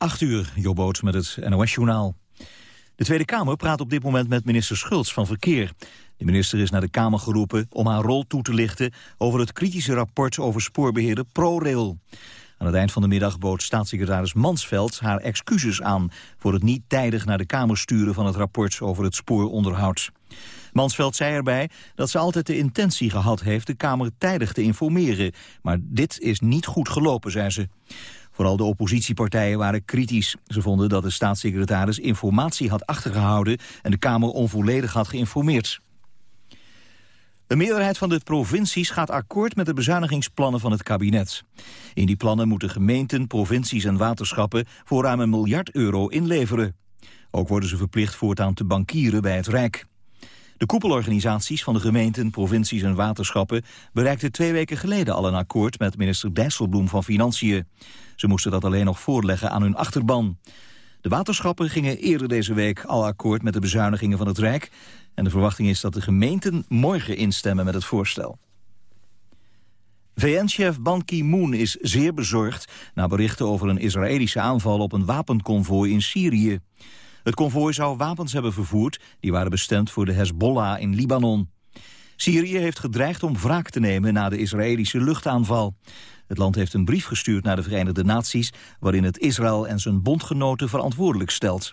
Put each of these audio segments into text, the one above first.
8 uur, Jobboot met het NOS-journaal. De Tweede Kamer praat op dit moment met minister Schultz van Verkeer. De minister is naar de Kamer geroepen om haar rol toe te lichten... over het kritische rapport over spoorbeheerder ProRail. Aan het eind van de middag bood staatssecretaris Mansveld haar excuses aan... voor het niet tijdig naar de Kamer sturen van het rapport over het spooronderhoud. Mansveld zei erbij dat ze altijd de intentie gehad heeft de Kamer tijdig te informeren. Maar dit is niet goed gelopen, zei ze. Vooral de oppositiepartijen waren kritisch. Ze vonden dat de staatssecretaris informatie had achtergehouden en de Kamer onvolledig had geïnformeerd. Een meerderheid van de provincies gaat akkoord met de bezuinigingsplannen van het kabinet. In die plannen moeten gemeenten, provincies en waterschappen voor ruim een miljard euro inleveren. Ook worden ze verplicht voortaan te bankieren bij het Rijk. De koepelorganisaties van de gemeenten, provincies en waterschappen bereikten twee weken geleden al een akkoord met minister Dijsselbloem van Financiën. Ze moesten dat alleen nog voorleggen aan hun achterban. De waterschappen gingen eerder deze week al akkoord met de bezuinigingen van het Rijk. En de verwachting is dat de gemeenten morgen instemmen met het voorstel. VN-chef Ban Ki-moon is zeer bezorgd na berichten over een Israëlische aanval op een wapenconvooi in Syrië. Het konvooi zou wapens hebben vervoerd die waren bestemd voor de Hezbollah in Libanon. Syrië heeft gedreigd om wraak te nemen na de Israëlische luchtaanval. Het land heeft een brief gestuurd naar de Verenigde Naties... waarin het Israël en zijn bondgenoten verantwoordelijk stelt.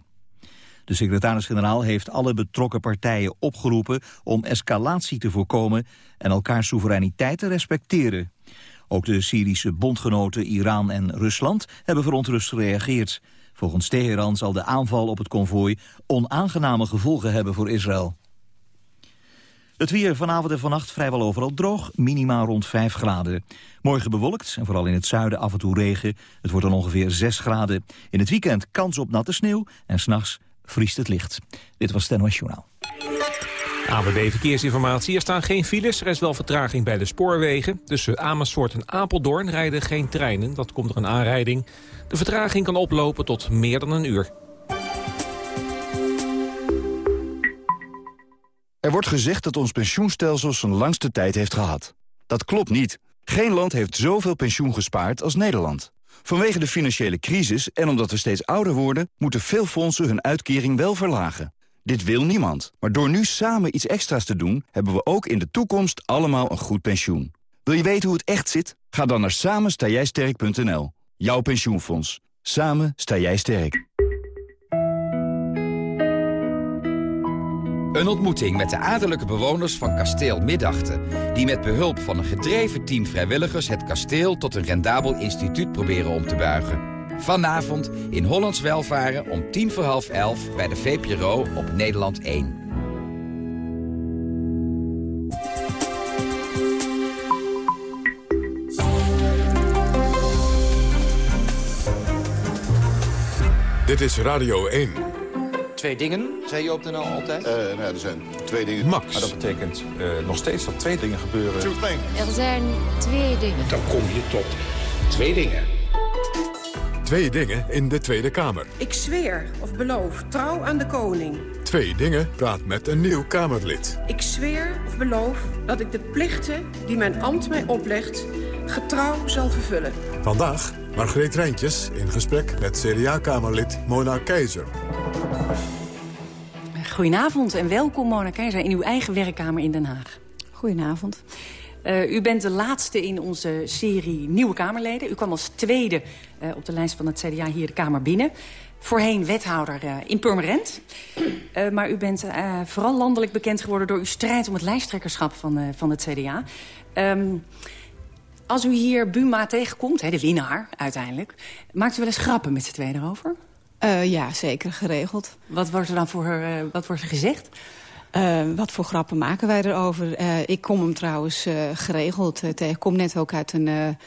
De secretaris-generaal heeft alle betrokken partijen opgeroepen... om escalatie te voorkomen en elkaars soevereiniteit te respecteren. Ook de Syrische bondgenoten Iran en Rusland hebben verontrust gereageerd. Volgens Teheran zal de aanval op het konvooi onaangename gevolgen hebben voor Israël. Het weer vanavond en vannacht vrijwel overal droog, minimaal rond 5 graden. Morgen bewolkt en vooral in het zuiden af en toe regen. Het wordt dan ongeveer 6 graden. In het weekend kans op natte sneeuw en s'nachts vriest het licht. Dit was Ten Journaal. ABB Verkeersinformatie. Er staan geen files. Er is wel vertraging bij de spoorwegen. Tussen Amersfoort en Apeldoorn rijden geen treinen. Dat komt door een aanrijding. De vertraging kan oplopen tot meer dan een uur. Er wordt gezegd dat ons pensioenstelsel zijn langste tijd heeft gehad. Dat klopt niet. Geen land heeft zoveel pensioen gespaard als Nederland. Vanwege de financiële crisis en omdat we steeds ouder worden... moeten veel fondsen hun uitkering wel verlagen. Dit wil niemand. Maar door nu samen iets extra's te doen... hebben we ook in de toekomst allemaal een goed pensioen. Wil je weten hoe het echt zit? Ga dan naar samenstaaijsterk.nl. Jouw pensioenfonds. Samen sta jij sterk. Een ontmoeting met de adellijke bewoners van kasteel Middachten... die met behulp van een gedreven team vrijwilligers... het kasteel tot een rendabel instituut proberen om te buigen. Vanavond in Hollands Welvaren om tien voor half elf... bij de VPRO op Nederland 1. Dit is Radio 1. Twee dingen, zei je op de NL altijd? Uh, nou, er zijn twee dingen. Max. Maar dat betekent uh, nog steeds dat twee dingen gebeuren. Er zijn twee dingen. Dan kom je tot twee dingen. Twee dingen in de Tweede Kamer. Ik zweer of beloof trouw aan de koning. Twee dingen praat met een nieuw Kamerlid. Ik zweer of beloof dat ik de plichten die mijn ambt mij oplegt... getrouw zal vervullen. Vandaag Margreet Rijntjes in gesprek met CDA-kamerlid Mona Keizer. Goedenavond en welkom Mona Keizer in uw eigen werkkamer in Den Haag. Goedenavond. Uh, u bent de laatste in onze serie Nieuwe Kamerleden. U kwam als tweede uh, op de lijst van het CDA hier de Kamer binnen. Voorheen wethouder uh, in Purmerend. maar u bent vooral landelijk bekend geworden door uw strijd om het lijsttrekkerschap van, van het CDA. Um, als u hier Buma tegenkomt, hè, de winnaar uiteindelijk... maakt u wel eens grappen met z'n tweeën erover? Ja, zeker, geregeld. Wat wordt er dan voor, wat wordt er gezegd? Uh, wat voor grappen maken wij erover? ik kom hem trouwens geregeld tegen. Ik kom net ook uit een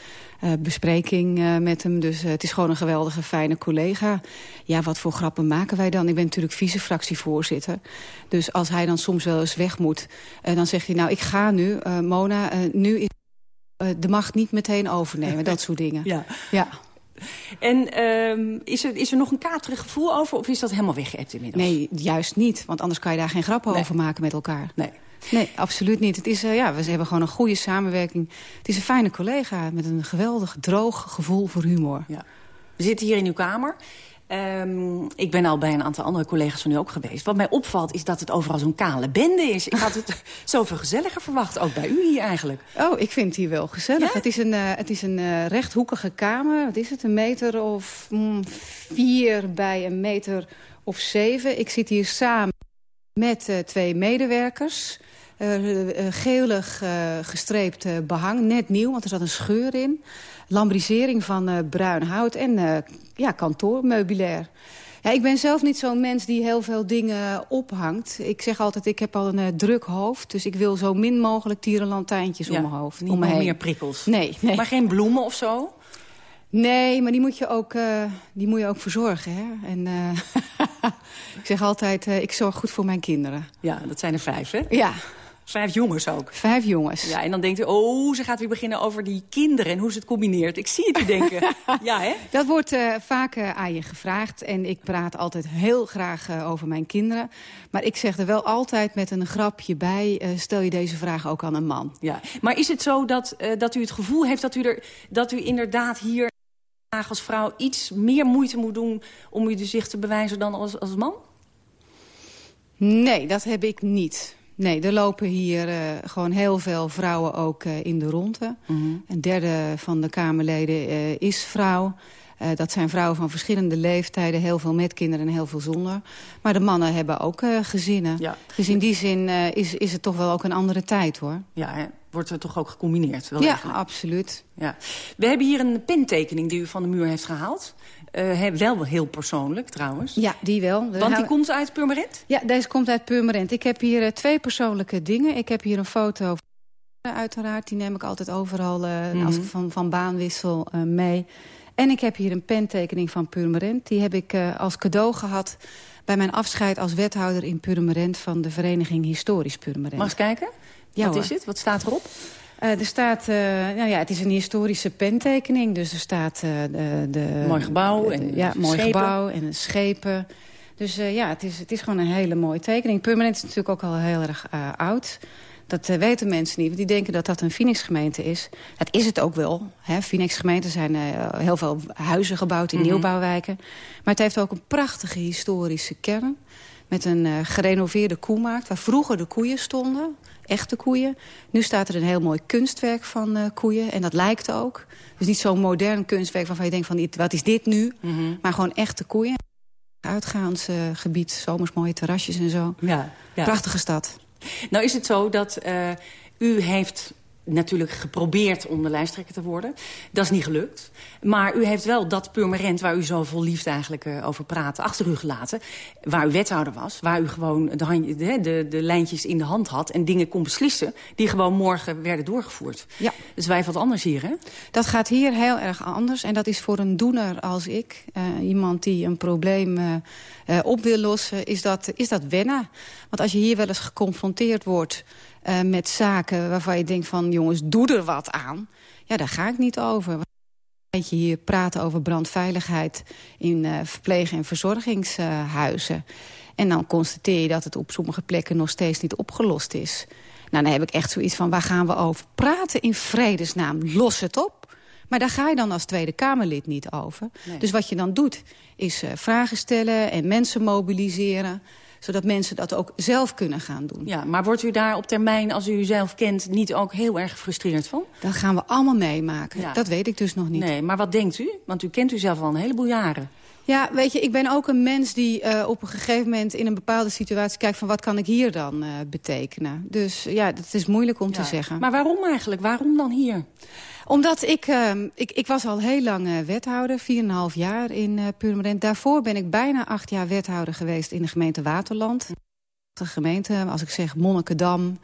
bespreking met hem. Dus het is gewoon een geweldige, fijne collega. Ja, wat voor grappen maken wij dan? Ik ben natuurlijk vice-fractievoorzitter. Dus als hij dan soms wel eens weg moet... dan zegt hij, nou, ik ga nu, Mona, nu is uh, de macht niet meteen overnemen. dat soort dingen. Ja. ja. En uh, is, er, is er nog een katerig gevoel over of is dat helemaal weggeëpt inmiddels? Nee, juist niet. Want anders kan je daar geen grappen nee. over maken met elkaar. Nee. Nee, absoluut niet. Het is, uh, ja, we hebben gewoon een goede samenwerking. Het is een fijne collega met een geweldig droog gevoel voor humor. Ja. We zitten hier in uw kamer. Um, ik ben al bij een aantal andere collega's van u ook geweest. Wat mij opvalt is dat het overal zo'n kale bende is. Ik had het zoveel gezelliger verwacht, ook bij u hier eigenlijk. Oh, ik vind het hier wel gezellig. Het is een, uh, het is een uh, rechthoekige kamer. Wat is het, een meter of mm, vier bij een meter of zeven. Ik zit hier samen met uh, twee medewerkers... Gelig gestreept behang, net nieuw, want er zat een scheur in. Lambrisering van bruin hout en ja, kantoormeubilair. Ja, ik ben zelf niet zo'n mens die heel veel dingen ophangt. Ik zeg altijd, ik heb al een druk hoofd. Dus ik wil zo min mogelijk tierenlantijntjes ja, om mijn hoofd. Niet om me meer prikkels. Nee, nee. Maar geen bloemen of zo? Nee, maar die moet je ook, uh, die moet je ook verzorgen. Hè? En, uh, ik zeg altijd, uh, ik zorg goed voor mijn kinderen. Ja, dat zijn er vijf, hè? Ja. Vijf jongens ook. Vijf jongens. Ja, en dan denkt u, oh, ze gaat weer beginnen over die kinderen... en hoe ze het combineert. Ik zie het u denken. ja, hè? Dat wordt vaak aan je gevraagd. En ik praat altijd heel graag over mijn kinderen. Maar ik zeg er wel altijd met een grapje bij... stel je deze vraag ook aan een man. Ja. Maar is het zo dat, dat u het gevoel heeft dat u, er, dat u inderdaad hier als vrouw iets meer moeite moet doen om u zich te bewijzen dan als, als man? Nee, dat heb ik niet. Nee, er lopen hier uh, gewoon heel veel vrouwen ook uh, in de ronde. Mm -hmm. Een derde van de Kamerleden uh, is vrouw. dat zijn vrouwen van verschillende leeftijden. Heel veel met kinderen en heel veel zonder. Maar de mannen hebben ook gezinnen. Ja. Dus in die zin is, is het toch wel ook een andere tijd, hoor. Ja, hè? wordt er toch ook gecombineerd? Wel ja, eigenlijk. absoluut. Ja. We hebben hier een pentekening die u van de muur heeft gehaald. Uh, wel heel persoonlijk, trouwens. Ja, die wel. Want die komt uit Purmerend? Ja, deze komt uit Purmerend. Ik heb hier uh, twee persoonlijke dingen. Ik heb hier een foto van uiteraard. Die neem ik altijd overal uh, mm -hmm. als ik van, van baan wissel mee. En ik heb hier een pentekening van Purmerend. Die heb ik als cadeau gehad bij mijn afscheid als wethouder in Purmerend... van de vereniging Historisch Purmerend. Mag ik kijken? Ja, Wat hoor. is het? Wat staat erop? Uh, er staat, uh, nou ja, het is een historische pentekening. Dus er staat uh, de, de... Mooi gebouw de, en Ja, mooi schepen. gebouw en schepen. Dus ja, het is, het is gewoon een hele mooie tekening. Permanent is natuurlijk ook al heel erg oud. Dat weten mensen niet, want die denken dat dat een Phoenix-gemeente is. Dat is het ook wel. Phoenix-gemeenten zijn heel veel huizen gebouwd in Mhm. mm -hmm. nieuwbouwwijken. Maar het heeft ook een prachtige historische kern. Met een gerenoveerde koemarkt, waar vroeger de koeien stonden echte koeien. Nu staat er een heel mooi kunstwerk van uh, koeien. En dat lijkt ook. Dus niet zo'n modern kunstwerk waarvan je denkt van wat is dit nu? Mhm. Mm -hmm. Maar gewoon echte koeien. Uitgaansgebied, uh, zomers mooie terrasjes en zo. Ja, ja. Prachtige stad. Nou is het zo dat u heeft natuurlijk geprobeerd om de lijsttrekker te worden. Dat is niet gelukt. Maar u heeft wel dat Purmerend waar u zo vol liefde eigenlijk uh, over praatte... achter u gelaten, waar u wethouder was... waar u gewoon de, hand, de, de, de, lijntjes in de hand had en dingen kon beslissen... die gewoon morgen werden doorgevoerd. Ja. Dus wij wat anders hier, hè? Dat gaat hier heel erg anders. En dat is voor een doener als ik, uh, iemand die een probleem uh, op wil lossen... Is dat, is dat wennen. Want als je hier wel eens geconfronteerd wordt... Uh, met zaken waarvan je denkt van jongens, doe er wat aan. Ja, daar ga ik niet over. Weet je hier praten over brandveiligheid in uh, verpleeg- en verzorgingshuizen. En dan constateer je dat het op sommige plekken nog steeds niet opgelost is. Nou, dan heb ik echt zoiets van, waar gaan we over praten in vredesnaam? Los het op. Maar daar ga je dan als Tweede Kamerlid niet over. Nee. Dus wat je dan doet, is uh, vragen stellen en mensen mobiliseren zodat mensen dat ook zelf kunnen gaan doen. Ja, maar wordt u daar op termijn, als u uzelf kent... niet ook heel erg gefrustreerd van? Dat gaan we allemaal meemaken. Ja. Dat weet ik dus nog niet. Nee, maar wat denkt u? Want u kent u zelf al een heleboel jaren. Ja, weet je, ik ben ook een mens die uh, op een gegeven moment... in een bepaalde situatie kijkt van wat kan ik hier dan uh, betekenen. Dus ja, dat is moeilijk om ja. te zeggen. Maar waarom eigenlijk? Waarom dan hier? Omdat ik, uh, ik, ik was al heel lang uh, wethouder, 4,5 jaar in uh, Purmerend. Daarvoor ben ik bijna acht jaar wethouder geweest in de gemeente Waterland. De gemeente, als ik zeg Monnikendam,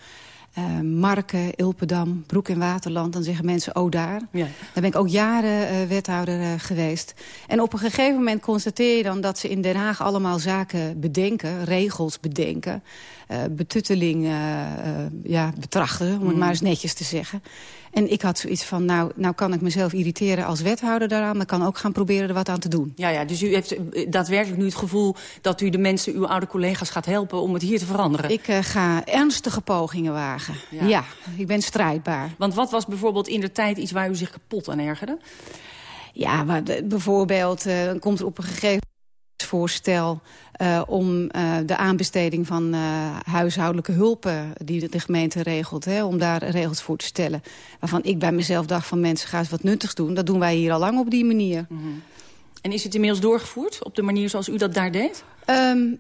uh, Marken, Ilpendam, Broek en Waterland... dan zeggen mensen, oh daar. Ja. Daar ben ik ook jaren uh, wethouder uh, geweest. En op een gegeven moment constateer je dan dat ze in Den Haag... allemaal zaken bedenken, regels bedenken... Uh, betutteling uh, uh, ja, betrachten, om het Mhm. maar eens netjes te zeggen. En ik had zoiets van, nou, nou kan ik mezelf irriteren als wethouder daaraan... maar kan ook gaan proberen er wat aan te doen. Ja, ja, dus u heeft eh, daadwerkelijk nu het gevoel dat u de mensen, uw oude collega's gaat helpen om het hier te veranderen? Ik uh, ga ernstige pogingen wagen. Ja. ja. ik ben strijdbaar. Want wat was bijvoorbeeld in de tijd iets waar u zich kapot aan ergerde? Ja, maar bijvoorbeeld uh, komt er op een gegeven voorstel uh, om uh, de aanbesteding van uh, huishoudelijke hulpen die de gemeente regelt, hè, om daar regels voor te stellen. Waarvan ik bij mezelf dacht van mensen, ga eens wat nuttigs doen. Dat doen wij hier al lang op die manier. Mm -hmm. En is het inmiddels doorgevoerd op de manier zoals u dat daar deed? Um,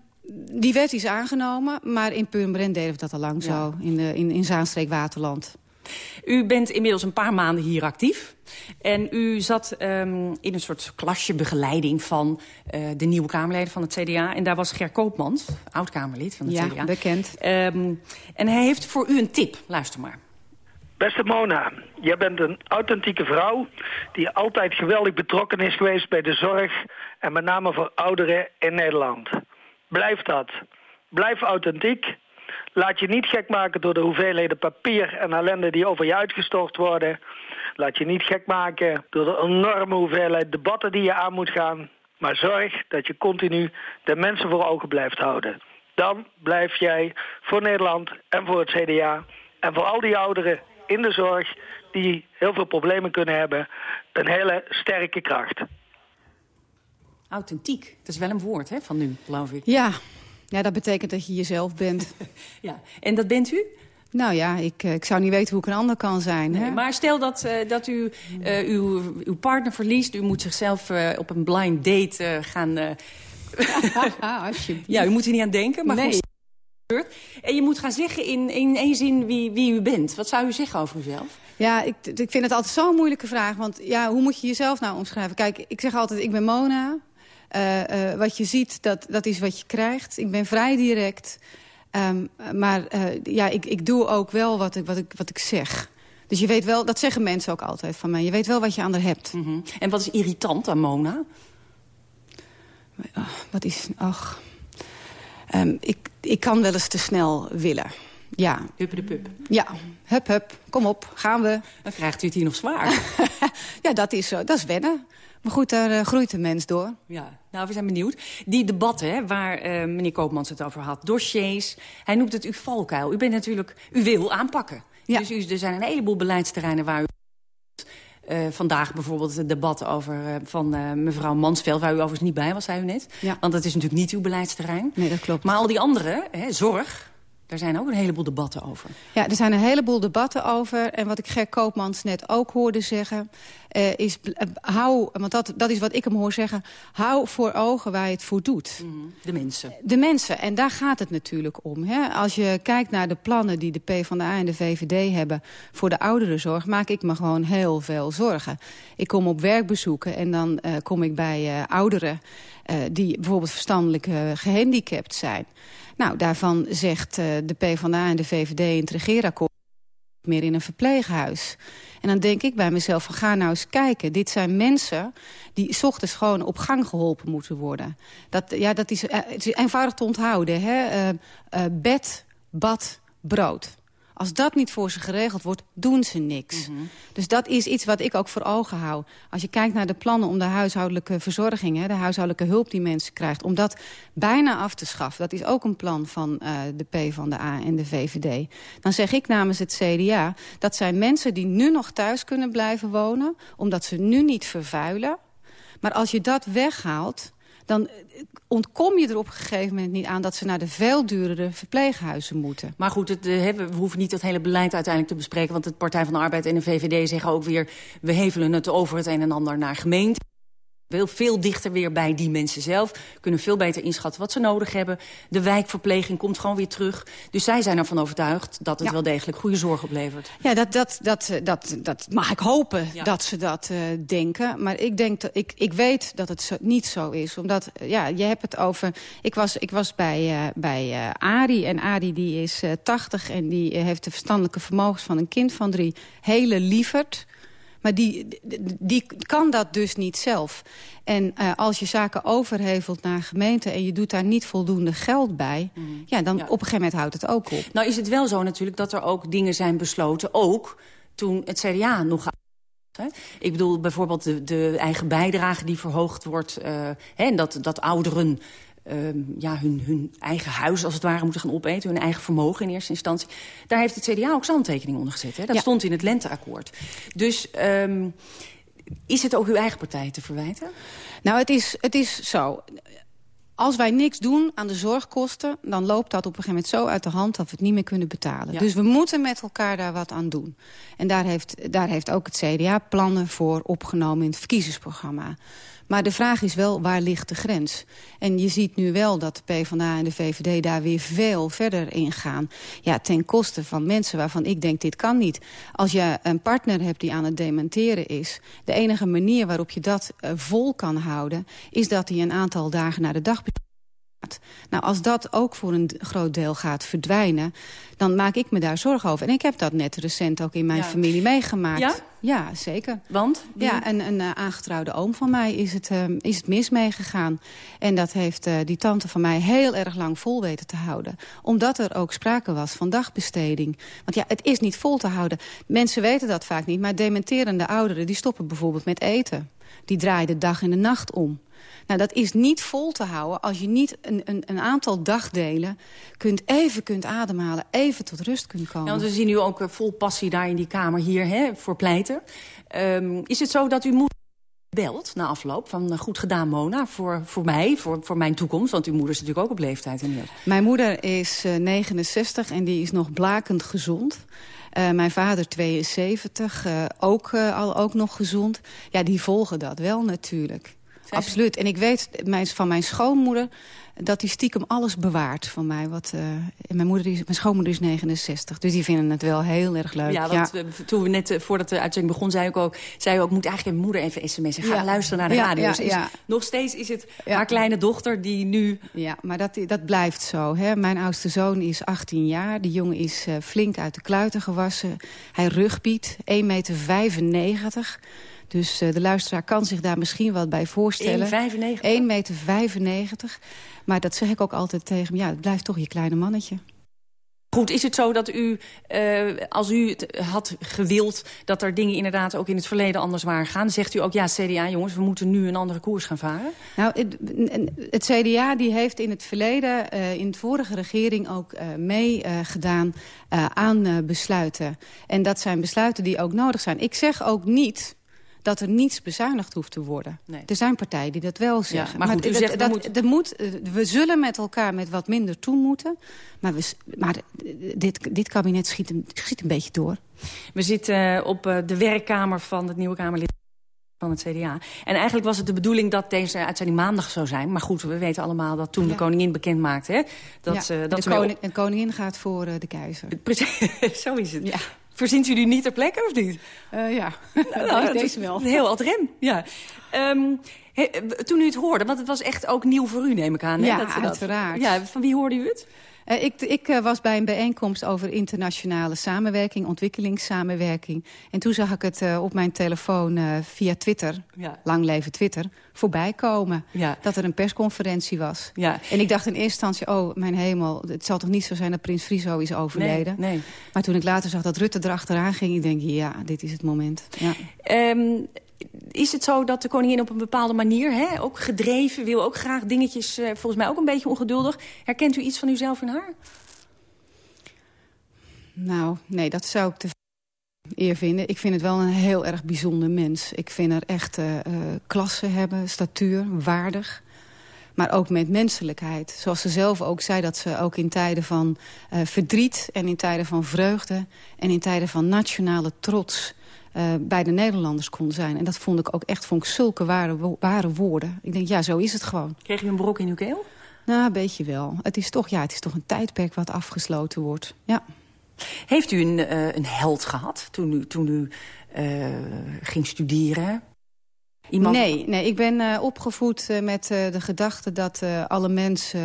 die wet is aangenomen, maar in Purmerend deden we dat al lang ja. zo, in, de, in, in Zaanstreek Waterland. U bent inmiddels een paar maanden hier actief. En u zat um, in een soort klasje begeleiding van uh, de nieuwe Kamerleden van het CDA. En daar was Ger Koopmans, oud-Kamerlid van het ja, CDA. Ja, bekend. Um, en hij heeft voor u een tip. Luister maar. Beste Mona, jij bent een authentieke vrouw... die altijd geweldig betrokken is geweest bij de zorg... en met name voor ouderen in Nederland. Blijf dat. Blijf authentiek. Laat je niet gek maken door de hoeveelheden papier en ellende die over je uitgestort worden. Laat je niet gek maken door de enorme hoeveelheid debatten die je aan moet gaan. Maar zorg dat je continu de mensen voor ogen blijft houden. Dan blijf jij voor Nederland en voor het CDA en voor al die ouderen in de zorg die heel veel problemen kunnen hebben, een hele sterke kracht. Authentiek, dat is wel een woord hè, van nu, geloof ik. Ja, ja, dat betekent dat je jezelf bent. ja, en dat bent u? Nou ja, ik, ik zou niet weten hoe ik een ander kan zijn. Nee, hè? maar stel dat, uh, dat u uh, uw, uw partner verliest. U moet zichzelf uh, op een blind date gaan... ja, u moet er niet aan denken, maar nee. goed. En je moet gaan zeggen in, in één zin wie, wie u bent. Wat zou u zeggen over uzelf? Ja, ik, ik vind het altijd zo'n moeilijke vraag. Want ja, hoe moet je jezelf nou omschrijven? Kijk, ik zeg altijd, ik ben Mona. Uh, uh, wat je ziet, dat, dat is wat je krijgt. Ik ben vrij direct. Um, maar uh, ja, ik, ik doe ook wel wat ik, wat, ik, wat ik zeg. Dus je weet wel, dat zeggen mensen ook altijd van mij. Je weet wel wat je aan haar hebt. Mm -hmm. En wat is irritant aan Mona? Wat is, ach... Um, ik, ik kan wel eens te snel willen. Ja. Hup de pup. Ja, hup hup, kom op, gaan we. Dan krijgt u het hier nog zwaar. ja, dat is zo, dat is wennen. Maar goed, daar uh, groeit de mens door. Ja, nou, we zijn benieuwd. Die debatten hè, waar uh, meneer Koopmans het over had, dossiers. Hij noemt het uw valkuil. U bent natuurlijk, u wil aanpakken. Ja. Dus u, er zijn een heleboel beleidsterreinen waar u... Uh, vandaag bijvoorbeeld het debat over uh, van uh, mevrouw Mansveld... waar u overigens niet bij was, zei u net. Ja. Want dat is natuurlijk niet uw beleidsterrein. Nee, dat klopt. Maar al die andere, hè, zorg... Daar zijn ook een heleboel debatten over. Ja, er zijn een heleboel debatten over. En wat ik Ger Koopmans net ook hoorde zeggen... Uh, is, uh, hou, want dat, dat is wat ik hem hoor zeggen... hou voor ogen waar je het voor doet. Mm -hmm. De mensen. De mensen, en daar gaat het natuurlijk om. Hè? Als je kijkt naar de plannen die de PvdA en de VVD hebben... voor de ouderenzorg, maak ik me gewoon heel veel zorgen. Ik kom op werkbezoeken en dan uh, kom ik bij ouderen... die bijvoorbeeld verstandelijk gehandicapt zijn... Nou, daarvan zegt uh, de PvdA en de VVD in het regeerakkoord meer in een verpleeghuis. En dan denk ik bij mezelf, van, ga nou eens kijken. Dit zijn mensen die 's ochtends gewoon op gang geholpen moeten worden. Dat, ja, dat is, uh, het is eenvoudig te onthouden. Hè? Uh, bed, bad, brood. Als dat niet voor ze geregeld wordt, doen ze niks. Mhm. Mm -hmm. Dus dat is iets wat ik ook voor ogen hou. Als je kijkt naar de plannen om de huishoudelijke verzorging... Hè, de huishoudelijke hulp die mensen krijgt... om dat bijna af te schaffen. Dat is ook een plan van uh, de PvdA en de VVD. Dan zeg ik namens het CDA... dat zijn mensen die nu nog thuis kunnen blijven wonen... omdat ze nu niet vervuilen. Maar als je dat weghaalt dan ontkom je er op een gegeven moment niet aan... dat ze naar de veel duurdere verpleeghuizen moeten. Maar goed, het, uh, we hoeven niet dat hele beleid uiteindelijk te bespreken... want de Partij van de Arbeid en de VVD zeggen ook weer... we hevelen het over het een en ander naar gemeente. Veel, veel dichter weer bij die mensen zelf. Kunnen veel beter inschatten wat ze nodig hebben. De wijkverpleging komt gewoon weer terug. Dus zij zijn ervan overtuigd dat het ja. wel degelijk goede zorg oplevert. Ja, dat, dat, dat, dat, dat mag ik hopen ja. dat ze dat uh, denken. Maar ik, denk dat, ik, ik weet dat het zo, niet zo is. Omdat, ja, je hebt het over... Ik was, ik was bij, uh, bij uh, Arie en Arie die is 80 en die heeft de verstandelijke vermogens van een kind van drie. Hele lieverd. Maar die, die kan dat dus niet zelf. En uh, als je zaken overhevelt naar gemeente... en je doet daar niet voldoende geld bij... Mm. ja, dan ja. op een gegeven moment houdt het ook op. Nou is het wel zo natuurlijk dat er ook dingen zijn besloten... ook toen het CDA nog... Hè? Ik bedoel bijvoorbeeld de, de eigen bijdrage die verhoogd wordt... Uh, hè, en dat, dat ouderen um, ja, hun, hun eigen huis als het ware moeten gaan opeten. Hun eigen vermogen in eerste instantie. Daar heeft het CDA ook handtekening onder gezet. Hè? Dat ja. stond in het lenteakkoord. Dus um, is het ook uw eigen partij te verwijten? Nou, het is, het is zo. als wij niks doen aan de zorgkosten... dan loopt dat op een gegeven moment zo uit de hand... dat we het niet meer kunnen betalen. Dus we moeten met elkaar daar wat aan doen. En daar heeft, daar heeft ook het CDA plannen voor opgenomen in het verkiezingsprogramma. Maar de vraag is wel, waar ligt de grens? En je ziet nu wel dat de PvdA en de VVD daar weer veel verder in gaan. Ja, ten koste van mensen waarvan ik denk, dit kan niet. Als je een partner hebt die aan het dementeren is... de enige manier waarop je dat uh, vol kan houden... is dat hij een aantal dagen naar de dag nou, als dat ook voor een groot deel gaat verdwijnen... dan maak ik me daar zorgen over. En ik heb dat net recent ook in mijn ja. familie meegemaakt. Ja? Ja, zeker. Want? Ja, een, een uh, aangetrouwde oom van mij is het, uh, is het mis meegegaan. En dat heeft uh, die tante van mij heel erg lang vol weten te houden. Omdat er ook sprake was van dagbesteding. Want ja, het is niet vol te houden. Mensen weten dat vaak niet, maar dementerende ouderen... die stoppen bijvoorbeeld met eten. Die draaien de dag en de nacht om. Nou, dat is niet vol te houden als je niet een, een, een, aantal dagdelen kunt, even kunt ademhalen, even tot rust kunt komen. Ja, want we zien u ook vol passie daar in die kamer hier hè, voor pleiten. Um, is het zo dat u moet belt na afloop van goed gedaan Mona voor, voor mij, voor, voor mijn toekomst? Want uw moeder is natuurlijk ook op leeftijd inmiddels. Mijn moeder is uh, 69 en die is nog blakend gezond. Uh, mijn vader 72, uh, ook, al, ook nog gezond. Ja, die volgen dat wel natuurlijk. Absoluut. En ik weet van mijn schoonmoeder dat die stiekem alles bewaart van mij. Wat, uh, mijn, moeder is, mijn schoonmoeder is 69, dus die vinden het wel heel erg leuk. Ja, want ja. toen we net, voordat de uitzending begon, zei ik ook... zei ook, moet eigenlijk mijn moeder even sms'en. Ga ja. luisteren naar de radio. Ja, dus nog steeds is het haar kleine dochter die nu... Ja, maar dat, dat blijft zo. Hè. Mijn oudste zoon is 18 jaar. Die jongen is uh, flink uit de kluiten gewassen. Hij rugbiet, 1,95 meter. Dus uh, de luisteraar kan zich daar misschien wat bij voorstellen. 1,95 meter. 95. Maar dat zeg ik ook altijd tegen hem. Ja, het blijft toch je kleine mannetje. Goed, is het zo dat u, uh, als u het had gewild... dat er dingen inderdaad ook in het verleden anders waren gaan... zegt u ook, ja, CDA, jongens, we moeten nu een andere koers gaan varen? Nou, het, het CDA die heeft in het verleden, uh, in de vorige regering... ook uh, meegedaan aan besluiten. En dat zijn besluiten die ook nodig zijn. Ik zeg ook niet dat er niets bezuinigd hoeft te worden. Nee. Er zijn partijen die dat wel zeggen. Ja, maar goed, maar zegt, dat, moet... dat, moet, we zullen met elkaar met wat minder toe moeten. Maar, we, maar dit, dit kabinet schiet een, schiet een beetje door. We zitten op de werkkamer van het nieuwe Kamerlid van het CDA. En eigenlijk was het de bedoeling dat deze uitzending maandag zou zijn. Maar goed, we weten allemaal dat toen ja. de koningin bekend maakte... Hè, dat, ja, uh, dat de koning, een koningin gaat voor uh, de keizer. Zo is het. Ja. Verzint u die niet ter plekke, of niet? Uh, ja, nou, deze wel. Heel ad rem, ja. Um, he, toen u het hoorde, want het was echt ook nieuw voor u, neem ik aan. Hè, ja, dat, uiteraard. Ja, van wie hoorde u het? Uh, ik ik uh, was bij een bijeenkomst over internationale samenwerking, ontwikkelingssamenwerking. En toen zag ik het uh, op mijn telefoon via Twitter, ja. lang leven Twitter, voorbij komen. Ja. Dat er een persconferentie was. Ja. En ik dacht in eerste instantie, oh mijn hemel, het zal toch niet zo zijn dat prins Friso is overleden. Nee, nee. Maar toen ik later zag dat Rutte erachteraan ging, ik denk ja, dit is het moment. Ja. Um, is het zo dat de koningin op een bepaalde manier, hè, ook gedreven, wil ook graag dingetjes, uh, volgens mij ook een beetje ongeduldig. Herkent u iets van uzelf in haar? Nou, nee, dat zou ik te eer vinden. Ik vind het wel een heel erg bijzonder mens. Ik vind haar echt uh, klasse hebben, statuur, waardig. Maar ook met menselijkheid. Zoals ze zelf ook zei, dat ze ook in tijden van verdriet... en in tijden van vreugde en in tijden van nationale trots... Uh, bij de Nederlanders kon zijn. En dat vond ik ook echt vond ik zulke ware, ware woorden. Ik denk, ja, zo is het gewoon. Kreeg u een brok in uw keel? Nou, een beetje wel. Het is toch, ja, het is toch een tijdperk wat afgesloten wordt. Ja. Heeft u een, uh, een held gehad toen u, toen u uh, ging studeren? Iemand... Nee, nee, ik ben uh, opgevoed uh, met uh, de gedachte dat alle mensen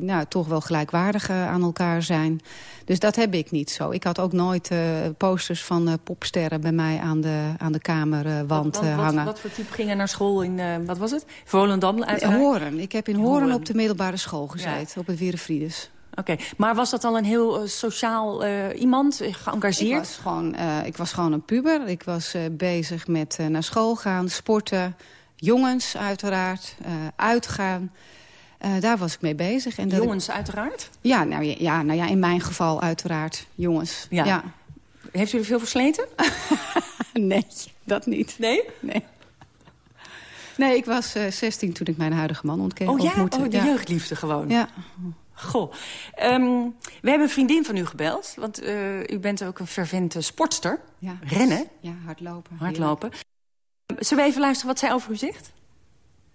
nou, toch wel gelijkwaardig aan elkaar zijn. Dus dat heb ik niet zo. Ik had ook nooit posters van popsterren bij mij aan de, aan de kamerwand wat, wat, hangen. Wat, wat, voor type gingen naar school in, wat was het? Volendam uiteraard? Horen. Ik heb in Horen, op de middelbare school gezeten, ja. op het Werenfriedes. Oké, okay. maar was dat al een heel uh, sociaal uh, iemand, geëngageerd? Ik was gewoon, uh, ik was gewoon een puber. Ik was bezig met naar school gaan, sporten, jongens uiteraard, uitgaan. daar was ik mee bezig. En jongens ik... uiteraard? Ja nou ja, nou ja, in mijn geval uiteraard jongens. Ja. ja. Heeft u er veel versleten? nee, dat niet. Nee? Nee. Nee, ik was uh, 16 toen ik mijn huidige man ontmoette. Oh ja? Oh, de ja. jeugdliefde gewoon. Ja. Goh. Um, we hebben een vriendin van u gebeld. Want uh, u bent ook een fervente sportster. Ja. Rennen. Ja, hardlopen. Hardlopen. Zullen we even luisteren wat zij over u zegt?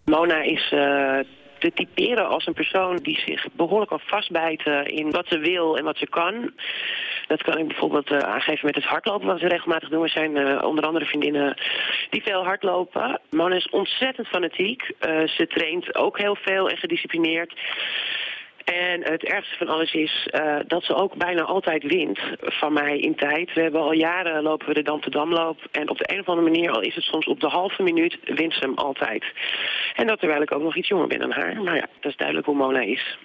Mona is uh, te typeren als een persoon die zich behoorlijk al vastbijt uh, in wat ze wil en wat ze kan. Dat kan ik bijvoorbeeld uh, aangeven met het hardlopen, wat ze regelmatig doen. We zijn uh, onder andere vriendinnen die veel hardlopen. Mona is ontzettend fanatiek. Uh, ze traint ook heel veel en gedisciplineerd. En het ergste van alles is uh, dat ze ook bijna altijd wint van mij in tijd. We hebben al jaren lopen we de Dam te Damloop. En op de een of andere manier, al is het soms op de halve minuut, wint ze hem altijd. En dat terwijl ik ook nog iets jonger ben dan haar. Maar ja, dat is duidelijk hoe Mona is.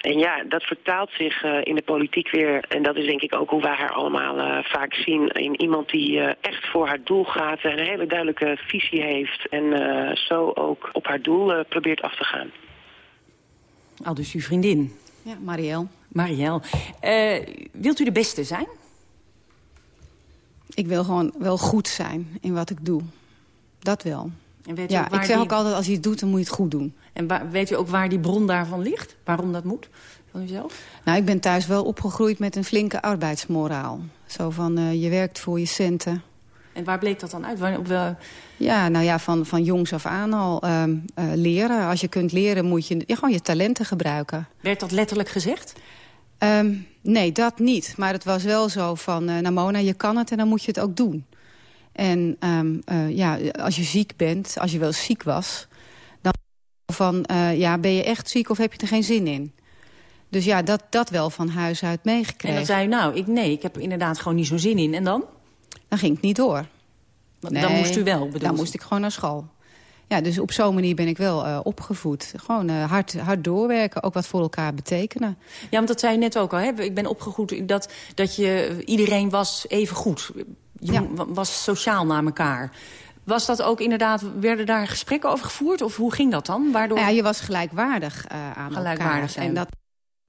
En ja, dat vertaalt zich uh, in de politiek weer. En dat is denk ik ook hoe wij haar allemaal uh, vaak zien. In iemand die echt voor haar doel gaat en een hele duidelijke visie heeft. En zo ook op haar doel probeert af te gaan. Al dus uw vriendin. Ja, Marielle. Marielle. Uh, wilt u de beste zijn? Ik wil gewoon wel goed zijn in wat ik doe. Dat wel. En weet ja, ik zeg die... ook altijd, als je het doet, dan moet je het goed doen. En weet u ook waar die bron daarvan ligt? Waarom dat moet? Van uzelf? Nou, ik ben thuis wel opgegroeid met een flinke arbeidsmoraal. Zo van, uh, je werkt voor je centen. En waar bleek dat dan uit? Op, uh... Ja, nou ja, van, van jongs af aan al uh, uh, leren. Als je kunt leren, moet je ja, gewoon je talenten gebruiken. Werd dat letterlijk gezegd? Um, nee, dat niet. Maar het was wel zo van, uh, Mona, je kan het en dan moet je het ook doen. En um, ja, als je ziek bent, als je wel ziek was... dan van, ja, ben je echt ziek of heb je er geen zin in? Dus ja, dat, dat wel van huis uit meegekregen. En dan zei u, nou, ik, nee, ik heb er inderdaad gewoon niet zo'n zin in. En dan? Dan ging ik niet door. Nee, dan moest u wel, bedoel Dan moest ik gewoon naar school. Ja, dus op zo'n manier ben ik wel uh, opgevoed. Gewoon uh, hard, hard doorwerken, ook wat voor elkaar betekenen. Ja, want dat zei je net ook al. Hè? Ik ben opgevoed dat, dat je, iedereen was even goed. Je ja. was sociaal naar elkaar. Was dat ook inderdaad, werden daar gesprekken over gevoerd? Of hoe ging dat dan? Waardoor... Ja, je was gelijkwaardig uh, aan gelijkwaardig elkaar. Zijn. En dat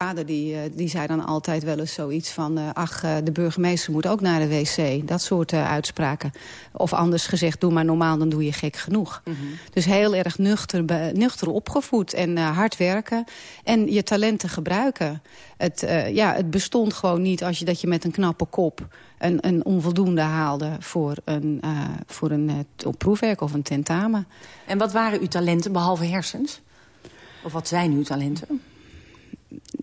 vader die, die zei dan altijd wel eens zoiets van... Uh, ach, uh, de burgemeester moet ook naar de wc. Dat soort uh, uitspraken. Of anders gezegd, doe maar normaal, dan doe je gek genoeg. Mm -hmm. Dus heel erg nuchter, nuchter opgevoed en hard werken. En je talenten gebruiken. Het, ja, het bestond gewoon niet als je, dat je met een knappe kop... een, een onvoldoende haalde voor een, voor een proefwerk of een tentamen. En wat waren uw talenten, behalve hersens? Of wat zijn uw talenten?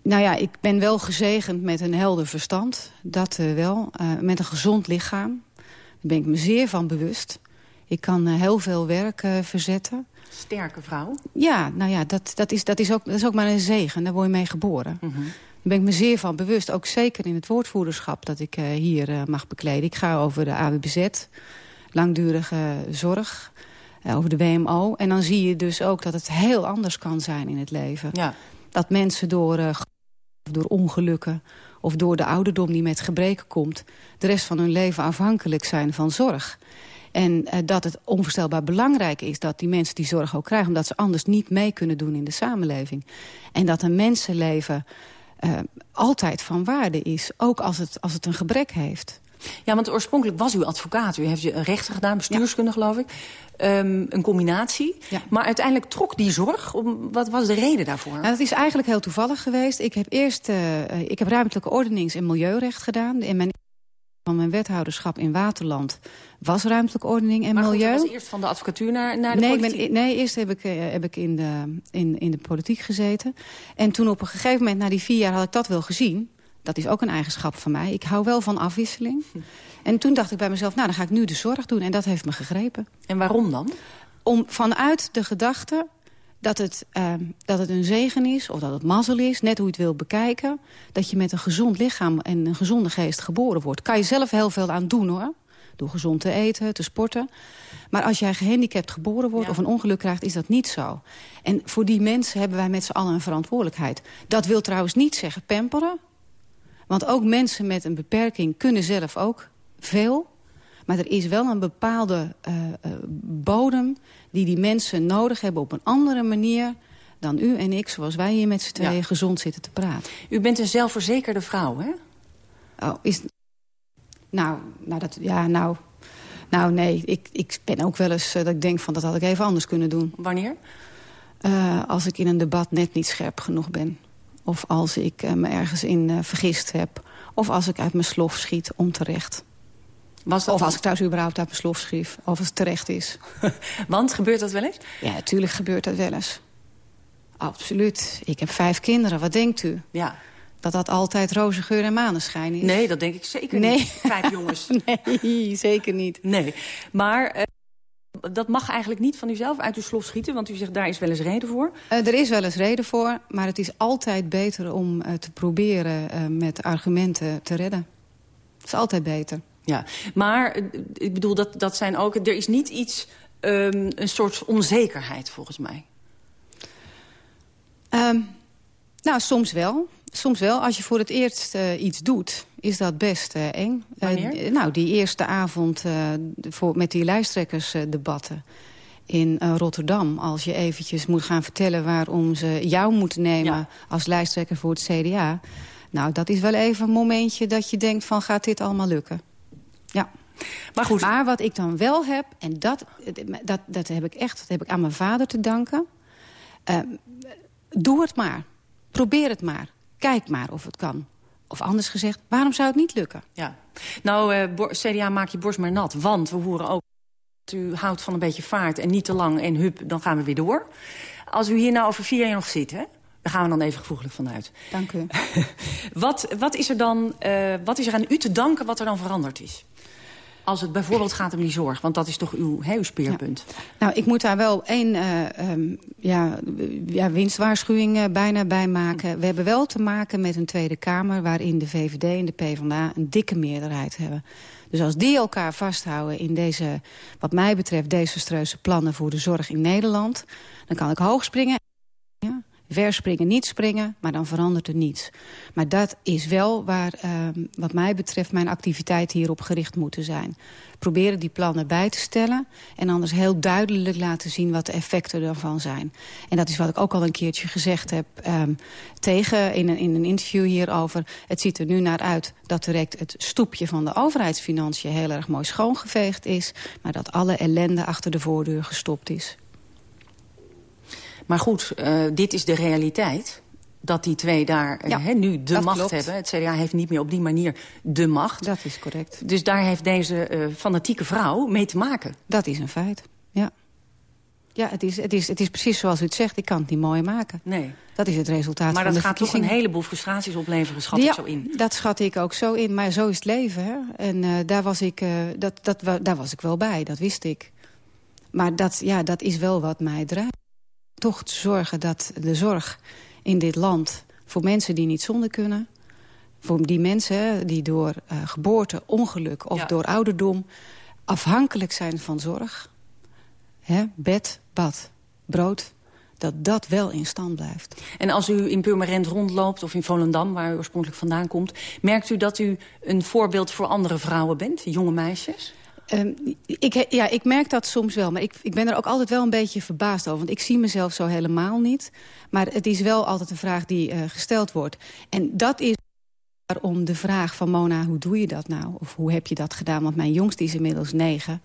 Nou ja, ik ben wel gezegend met een helder verstand. Dat uh, wel. Uh, met een gezond lichaam. Daar ben ik me zeer van bewust. Ik kan uh, heel veel werk verzetten. Sterke vrouw? Ja, nou ja, dat, dat, is, dat, is, ook, dat is ook maar een zegen. Daar word je mee geboren. Mm -hmm. Daar ben ik me zeer van bewust. Ook zeker in het woordvoerderschap dat ik hier mag bekleden. Ik ga over de AWBZ, langdurige zorg, over de WMO. En dan zie je dus ook dat het heel anders kan zijn in het leven. Ja. Dat mensen door, uh, door ongelukken of door de ouderdom die met gebreken komt... de rest van hun leven afhankelijk zijn van zorg. En uh, dat het onvoorstelbaar belangrijk is dat die mensen die zorg ook krijgen... omdat ze anders niet mee kunnen doen in de samenleving. En dat een mensenleven uh, altijd van waarde is, ook als het, als het een gebrek heeft. Ja, want oorspronkelijk was u advocaat. U heeft rechten gedaan, bestuurskunde ja. geloof ik. Um, een combinatie. Ja. Maar uiteindelijk trok die zorg. Wat was de reden daarvoor? Nou, dat is eigenlijk heel toevallig geweest. Ik heb eerst uh, ik heb ruimtelijke ordenings- en milieurecht gedaan. In mijn, van mijn wethouderschap in Waterland was ruimtelijke ordening en maar milieu. Maar was eerst van de advocatuur naar, naar de nee, politiek? Ik ben, nee, eerst heb ik, uh, heb ik in, de, in, in de politiek gezeten. En toen op een gegeven moment, na die vier jaar, had ik dat wel gezien. Dat is ook een eigenschap van mij. Ik hou wel van afwisseling. En toen dacht ik bij mezelf, nou, dan ga ik nu de zorg doen. En dat heeft me gegrepen. En waarom dan? Om vanuit de gedachte dat het, uh, dat het een zegen is, of dat het mazzel is, net hoe je het wil bekijken, dat je met een gezond lichaam en een gezonde geest geboren wordt. Kan je zelf heel veel aan doen, hoor. Door gezond te eten, te sporten. Maar als jij gehandicapt geboren wordt ja. of een ongeluk krijgt, is dat niet zo. En voor die mensen hebben wij met z'n allen een verantwoordelijkheid. Dat wil trouwens niet zeggen pamperen. Want ook mensen met een beperking kunnen zelf ook veel. Maar er is wel een bepaalde uh, uh, bodem die die mensen nodig hebben op een andere manier dan u en ik, zoals wij hier met z'n tweeën ja. gezond zitten te praten. U bent een zelfverzekerde vrouw, hè? Oh, is... Nou, nou, dat, ja, nou... Nou nee, ik, ik ben ook wel eens dat ik denk van dat had ik even anders kunnen doen. Wanneer? als ik in een debat net niet scherp genoeg ben. Of als ik me ergens in vergist heb. Of als ik uit mijn slof schiet onterecht. Was dat of als ik thuis überhaupt uit mijn slof schreef. Of het terecht is. Want, gebeurt dat wel eens? Ja, natuurlijk gebeurt dat wel eens. Absoluut. Ik heb vijf kinderen. Wat denkt u? Ja. Dat dat altijd roze geur en maneschijn is? Nee, dat denk ik zeker nee. niet. Vijf jongens. nee, zeker niet. Nee. Maar... Uh, dat mag eigenlijk niet van uzelf uit uw slof schieten, want u zegt daar is wel eens reden voor. Uh, er is wel eens reden voor, maar het is altijd beter om uh, te proberen uh, met argumenten te redden. Het is altijd beter. Ja, maar ik bedoel, dat, dat zijn ook... Er is niet iets, um, een soort onzekerheid volgens mij. Um, nou, soms wel. Soms wel. Als je voor het eerst uh, iets doet, is dat best uh, eng. Wanneer? Uh, nou, die eerste avond voor, met die lijsttrekkersdebatten in Rotterdam. Als je eventjes moet gaan vertellen waarom ze jou moeten nemen... Ja. als lijsttrekker voor het CDA. Nou, dat is wel even een momentje dat je denkt van gaat dit allemaal lukken. Ja. Maar goed. Maar wat ik dan wel heb, en dat, dat, dat heb ik echt dat heb ik aan mijn vader te danken. Uh, doe het maar. Probeer het maar. Kijk maar of het kan. Of anders gezegd, waarom zou het niet lukken? Ja. Nou, uh, CDA maak je borst maar nat. Want we horen ook dat u houdt van een beetje vaart en niet te lang en hup, dan gaan we weer door. Als u hier nou over vier jaar nog zit, hè, daar gaan we dan even gevoeglijk vanuit. Dank u. wat, wat, is er dan, uh, wat is er aan u te danken wat er dan veranderd is? Als het bijvoorbeeld gaat om die zorg, want dat is toch uw, he, uw speerpunt. Ja. Nou, ik moet daar wel één uh, um, ja, ja, winstwaarschuwing uh, bijna bij maken. We hebben wel te maken met een Tweede Kamer... waarin de VVD en de PvdA een dikke meerderheid hebben. Dus als die elkaar vasthouden in deze, wat mij betreft... desastreuze plannen voor de zorg in Nederland... dan kan ik hoog springen verspringen, niet springen, maar dan verandert er niets. Maar dat is wel waar, uh, wat mij betreft, mijn activiteiten hierop gericht moeten zijn. Proberen die plannen bij te stellen en anders heel duidelijk laten zien wat de effecten ervan zijn. En dat is wat ik ook al een keertje gezegd heb um, tegen in een, in een interview hierover. Het ziet er nu naar uit dat direct het stoepje van de overheidsfinanciën heel erg mooi schoongeveegd is, maar dat alle ellende achter de voordeur gestopt is. Maar goed, uh, dit is de realiteit. Dat die twee daar ja, he, nu de macht klopt. hebben. Het CDA heeft niet meer op die manier de macht. Dat is correct. Dus daar heeft deze uh, fanatieke vrouw mee te maken. Dat is een feit, ja. Ja, het is, het, is, het is precies zoals u het zegt. Ik kan het niet mooi maken. Nee. Dat is het resultaat maar van dat de gaat toch een heleboel frustraties opleveren, schat ja, ik zo in. dat schat ik ook zo in. Maar zo is het leven. Hè? En uh, daar, was ik, uh, dat, dat, daar was ik wel bij, dat wist ik. Maar dat, ja, dat is wel wat mij drijft toch te zorgen dat de zorg in dit land... voor mensen die niet zonder kunnen... voor die mensen die door uh, geboorte, ongeluk of ja. door ouderdom... afhankelijk zijn van zorg... Hè, bed, bad, brood, dat dat wel in stand blijft. En als u in Purmerend rondloopt of in Volendam, waar u oorspronkelijk vandaan komt... merkt u dat u een voorbeeld voor andere vrouwen bent, jonge meisjes? Um, ik, ja, ik merk dat soms wel. Maar ik, ik ben er ook altijd wel een beetje verbaasd over. Want ik zie mezelf zo helemaal niet. Maar het is wel altijd een vraag die uh, gesteld wordt. En dat is waarom de vraag van Mona, hoe doe je dat nou? Of hoe heb je dat gedaan? Want mijn jongste is inmiddels negen.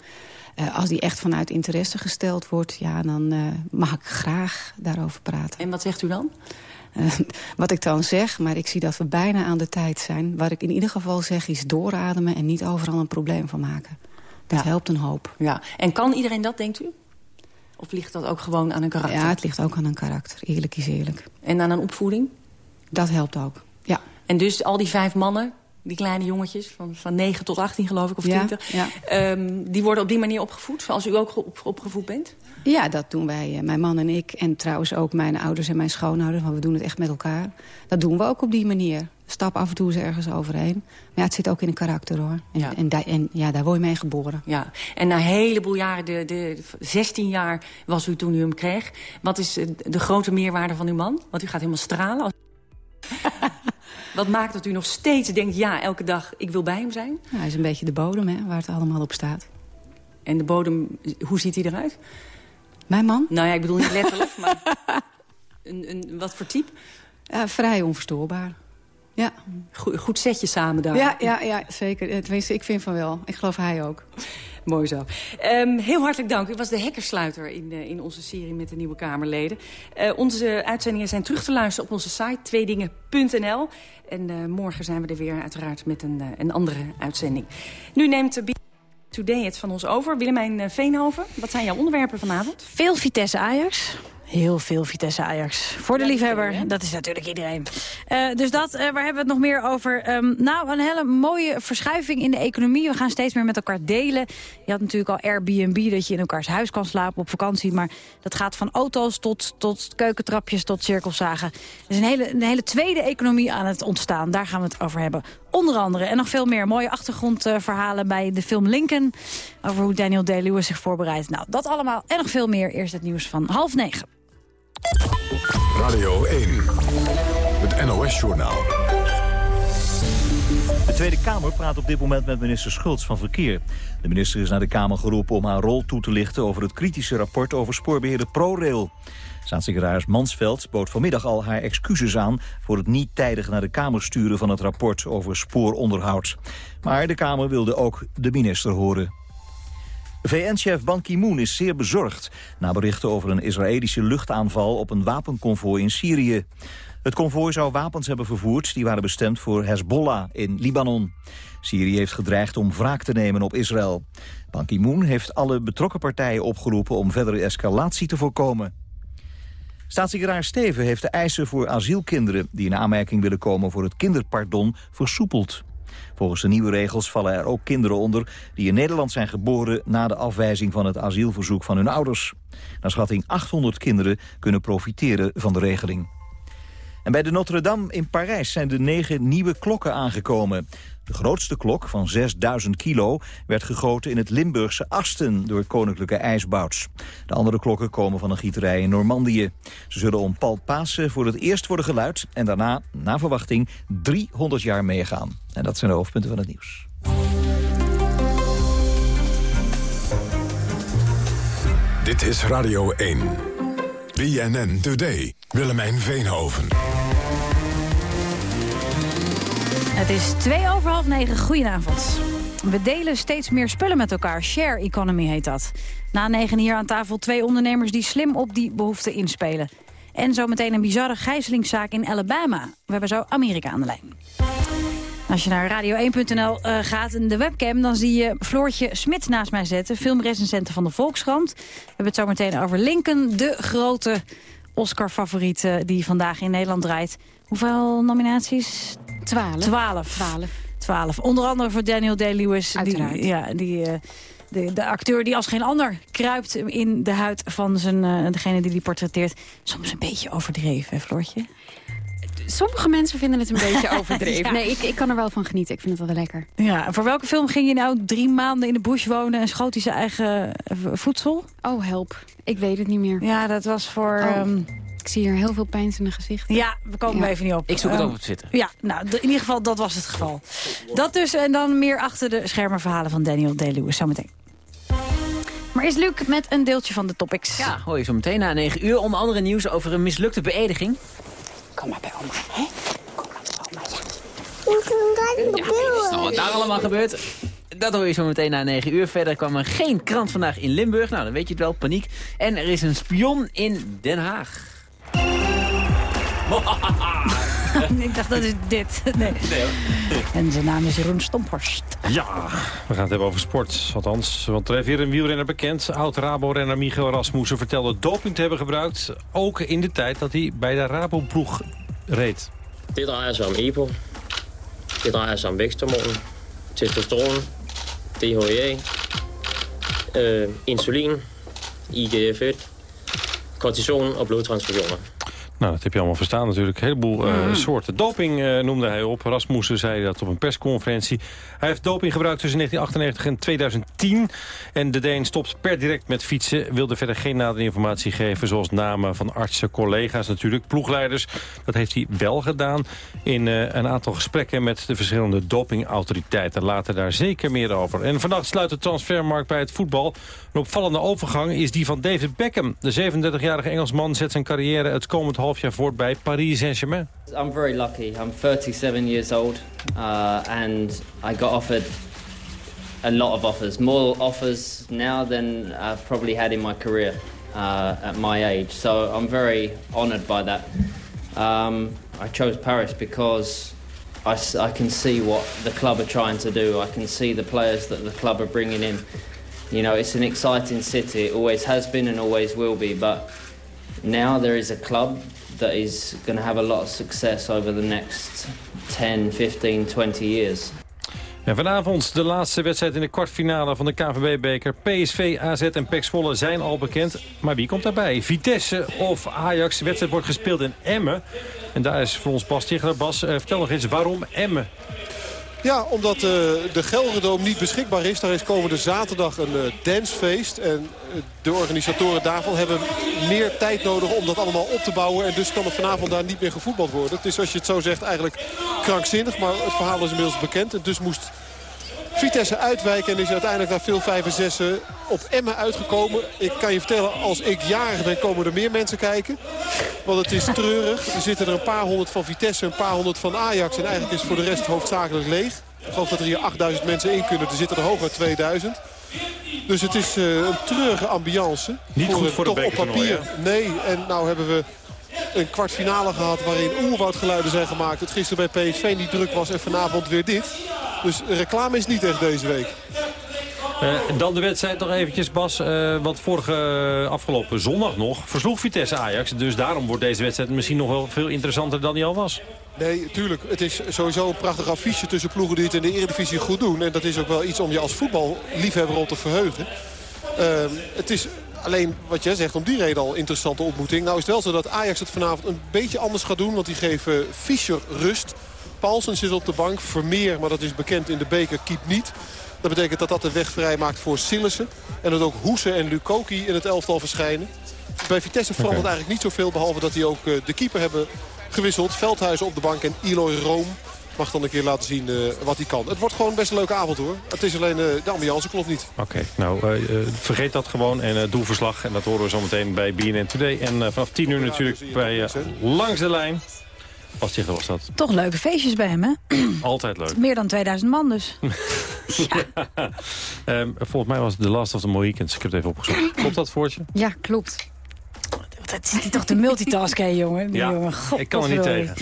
Uh, als die echt vanuit interesse gesteld wordt... ja, dan uh, mag ik graag daarover praten. En wat zegt u dan? Uh, wat ik dan zeg, maar ik zie dat we bijna aan de tijd zijn. Wat ik in ieder geval zeg is doorademen... en niet overal een probleem van maken. Dat helpt een hoop. Ja. En kan iedereen dat, denkt u? Of ligt dat ook gewoon aan een karakter? Ja, het ligt ook aan een karakter. Eerlijk is eerlijk. En aan een opvoeding? Dat helpt ook, ja. En dus al die vijf mannen, die kleine jongetjes... van, van 9 tot 18 geloof ik, of 20... Ja, ja. Um, die worden op die manier opgevoed, zoals u ook op, opgevoed bent? Ja, dat doen wij, mijn man en ik. En trouwens ook mijn ouders en mijn schoonouders. Want we doen het echt met elkaar. Dat doen we ook op die manier. Stap af en toe eens ergens overheen. Maar ja, het zit ook in een karakter, hoor. En, ja. en, ja, daar word je mee geboren. Ja, en na een heleboel jaren, de, de 16 jaar was u toen u hem kreeg. Wat is de grote meerwaarde van uw man? Want u gaat helemaal stralen. Als... Wat maakt dat u nog steeds denkt, ja, elke dag, ik wil bij hem zijn? Hij is een beetje de bodem, hè, waar het allemaal op staat. En de bodem, hoe ziet hij eruit? Mijn man? Nou ja, ik bedoel niet letterlijk, maar een, een, wat voor type? Uh, vrij onverstoorbaar. Ja. Goed, goed setje samen daar. Ja, ja, ja zeker. Tenminste, ik vind van wel. Ik geloof hij ook. Mooi zo. Um, heel hartelijk dank. U was de hekkersluiter in, uh, in onze serie met de nieuwe Kamerleden. Uh, onze uitzendingen zijn terug te luisteren op onze site tweedingen.nl. En uh, morgen zijn we er weer uiteraard met een, een andere uitzending. Nu neemt de Today het van ons over. Willemijn Veenhoven, wat zijn jouw onderwerpen vanavond? Veel Vitesse Ajax. Heel veel Vitesse Ajax. Voor de liefhebber, dat is natuurlijk iedereen. Uh, dus dat, uh, waar hebben we het nog meer over? Um, nou, een hele mooie verschuiving in de economie. We gaan steeds meer met elkaar delen. Je had natuurlijk al Airbnb, dat je in elkaars huis kan slapen op vakantie. Maar dat gaat van auto's tot, tot keukentrapjes tot cirkelzagen. Er is een hele, een hele tweede economie aan het ontstaan. Daar gaan we het over hebben. Onder andere en nog veel meer mooie achtergrondverhalen bij de film Lincoln. Over hoe Daniel Day-Lewis zich voorbereidt. Nou, dat allemaal en nog veel meer. Eerst het nieuws van half negen. Radio 1, het NOS-journaal. De Tweede Kamer praat op dit moment met minister Schultz van Verkeer. De minister is naar de Kamer geroepen om haar rol toe te lichten... over het kritische rapport over spoorbeheerder ProRail. Staatssecretaris Mansveld bood vanmiddag al haar excuses aan... voor het niet tijdig naar de Kamer sturen van het rapport over spooronderhoud. Maar de Kamer wilde ook de minister horen. VN-chef Ban Ki-moon is zeer bezorgd... na berichten over een Israëlische luchtaanval op een wapenconvooi in Syrië. Het konvooi zou wapens hebben vervoerd... die waren bestemd voor Hezbollah in Libanon. Syrië heeft gedreigd om wraak te nemen op Israël. Ban Ki-moon heeft alle betrokken partijen opgeroepen... om verdere escalatie te voorkomen. Staatssecretaris Steven heeft de eisen voor asielkinderen... die in aanmerking willen komen voor het kinderpardon versoepeld. Volgens de nieuwe regels vallen er ook kinderen onder... die in Nederland zijn geboren na de afwijzing van het asielverzoek van hun ouders. Naar schatting 800 kinderen kunnen profiteren van de regeling. En bij de Notre-Dame in Parijs zijn de negen nieuwe klokken aangekomen. De grootste klok van 6000 kilo werd gegoten in het Limburgse Asten door koninklijke ijsbouts. De andere klokken komen van een gieterij in Normandië. Ze zullen om Pasen voor het eerst worden geluid en daarna, na verwachting, 300 jaar meegaan. En dat zijn de hoofdpunten van het nieuws. Dit is Radio 1. BNN Today. Willemijn Veenhoven. Het is twee over half negen. Goedenavond. We delen steeds meer spullen met elkaar. Share economy heet dat. Na negen hier aan tafel twee ondernemers die slim op die behoefte inspelen. En zometeen een bizarre gijzelingszaak in Alabama. We hebben zo Amerika aan de lijn. Als je naar radio1.nl uh, gaat in de webcam... dan zie je Floortje Smit naast mij zetten. Filmrecensenten van de Volkskrant. We hebben het zo meteen over Lincoln, de grote Oscar-favoriet... die vandaag in Nederland draait. Hoeveel nominaties? Twaalf. Twaalf. Twaalf. Twaalf. Onder andere voor Daniel Day-Lewis. Die, ja, die, uh, de, de, acteur die als geen ander kruipt in de huid van zijn, uh, degene die die portretteert. Soms een beetje overdreven, hè, Floortje? Sommige mensen vinden het een beetje overdreven. ja. Nee, ik, ik kan er wel van genieten. Ik vind het wel lekker. Ja, voor welke film ging je nou drie maanden in de bush wonen... en schoot hij zijn eigen voedsel? Oh, help. Ik weet het niet meer. Ja, dat was voor... Oh. Um, ik zie hier heel veel pijnzende gezichten. Ja, we komen ja. even niet op. Ik zoek het ook op Twitter. Ja, nou, in ieder geval, dat was het geval. Dat dus, en dan meer achter de schermen verhalen van Daniel Day-Lewis zometeen. Maar is Luc met een deeltje van de topics. Ja, hoor je zo meteen na 9 uur. Onder andere nieuws over een mislukte beëdiging. Kom maar bij oma, hè? Kom maar bij Ja, oma, ja. nou, wat daar allemaal gebeurt... Dat hoor je zo meteen na 9 uur. Verder kwam er geen krant vandaag in Limburg. Nou, dan weet je het wel, paniek. En er is een spion in Den Haag. ik dacht, dat is dit. Nee. nee en zijn naam is Jeroen Stomphorst. Ja, we gaan het hebben over sport. Althans, want er heeft weer een wielrenner bekend. Oud-Rabo-renner Michael Rasmussen vertelde doping te hebben gebruikt. Ook in de tijd dat hij bij de Rabo-ploeg reed. Dit sig om EPO. Dit sig om væksthormoner, testosteron, DHEA, øh, insulin, IGF-1, cortison og blodtransfusioner. Nou, dat heb je allemaal verstaan natuurlijk. Een heleboel uh, mm. soorten doping uh, noemde hij op. Rasmussen zei dat op een persconferentie. Hij heeft doping gebruikt tussen 1998 en 2010. En de Deen stopt per direct met fietsen. Wilde verder geen nadere informatie geven, zoals namen van artsen, collega's natuurlijk, ploegleiders. Dat heeft hij wel gedaan in uh, een aantal gesprekken met de verschillende dopingautoriteiten. Later daar zeker meer over. En vannacht sluit de transfermarkt bij het voetbal. Een opvallende overgang is die van David Beckham. De 37-jarige Engelsman zet zijn carrière het komend half jaar voort bij Paris Saint-Germain. I'm very lucky. I'm 37 years old uh, and I got offered a lot of offers. More offers now than I've probably had in my career uh, at my age. So I'm very honored by that. Um, I chose Paris because I, I can see what the club are trying to do. I can see the players that the club are bringing in. You know, it's an exciting city. It always has been and always will be. But now there is a club that is going to have a lot of success over the next 10, 15, 20 years. En vanavond de laatste wedstrijd in de kwartfinale van de KVB-beker. PSV, AZ en PEC Zwolle zijn al bekend. Maar wie komt daarbij? Vitesse of Ajax? De wedstrijd wordt gespeeld in Emmen. En daar is voor ons Bas Tichler. Bas, eh, vertel nog eens waarom Emmen? Ja, omdat uh, de Gelredome niet beschikbaar is. Daar is komende zaterdag een uh, dancefeest. En uh, de organisatoren daarvan hebben meer tijd nodig om dat allemaal op te bouwen. En dus kan er vanavond daar niet meer gevoetbald worden. Het is, als je het zo zegt, eigenlijk krankzinnig. Maar het verhaal is inmiddels bekend. En dus moest Vitesse uitwijken en is uiteindelijk na veel 5 en 6 op Emmen uitgekomen. Ik kan je vertellen, als ik jarig ben, komen er meer mensen kijken. Want het is treurig. Er zitten er een paar honderd van Vitesse, een paar honderd van Ajax. En eigenlijk is voor de rest hoofdzakelijk leeg. Ik geloof dat er hier 8000 mensen in kunnen. Er zitten er hooguit 2000. Dus het is uh, een treurige ambiance. Niet voor, goed voor toch de op papier. Nee, en nou hebben we een kwartfinale gehad waarin oerwoudgeluiden zijn gemaakt. Het gisteren bij PSV niet druk was en vanavond weer dit. Dus reclame is niet echt deze week. Uh, dan de wedstrijd nog eventjes, Bas. Uh, want vorige uh, afgelopen zondag nog versloeg Vitesse Ajax. Dus daarom wordt deze wedstrijd misschien nog wel veel interessanter dan die al was. Nee, tuurlijk. Het is sowieso een prachtig affiche tussen ploegen die het in de Eredivisie goed doen. En dat is ook wel iets om je als voetballiefhebber op te verheugen. Ehm, het is alleen wat jij zegt om die reden al interessante ontmoeting. Nou is het wel zo dat Ajax het vanavond een beetje anders gaat doen. Want die geven Fischer rust. Paulsen zit op de bank. Vermeer, maar dat is bekend in de beker, keep niet. Dat betekent dat dat de weg vrij maakt voor Sillissen. En dat ook Hoese en Lukoki in het elftal verschijnen. Bij Vitesse verandert okay. eigenlijk niet zoveel. Behalve dat die ook de keeper hebben gewisseld. Veldhuizen op de bank en Eloy Room mag dan een keer laten zien uh, wat hij kan. Het wordt gewoon best een leuke avond hoor. Het is alleen uh, de ambiance klopt niet. Oké, okay, nou uh, vergeet dat gewoon en doe verslag. En dat horen we zo meteen bij BNN Today. En vanaf 10 uur natuurlijk bij Langs de Lijn. Wat zich was dat? Toch leuke feestjes bij hem, hè? Altijd leuk. Meer dan 2000 man dus. ja. um, volgens mij was het The Last of the Mohicans. Ik heb het even opgezocht. Klopt dat voor je? Ja, klopt. Dat is toch de multitask, hè, jongen? Die ja, jongen. God, ik kan er niet tegen.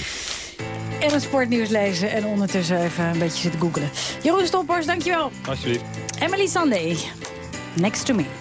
En het sportnieuws lezen en ondertussen even een beetje zitten googelen. Jeroen Stoppers, dankjewel. Alsjeblieft. Emily Sunday, Next to Me.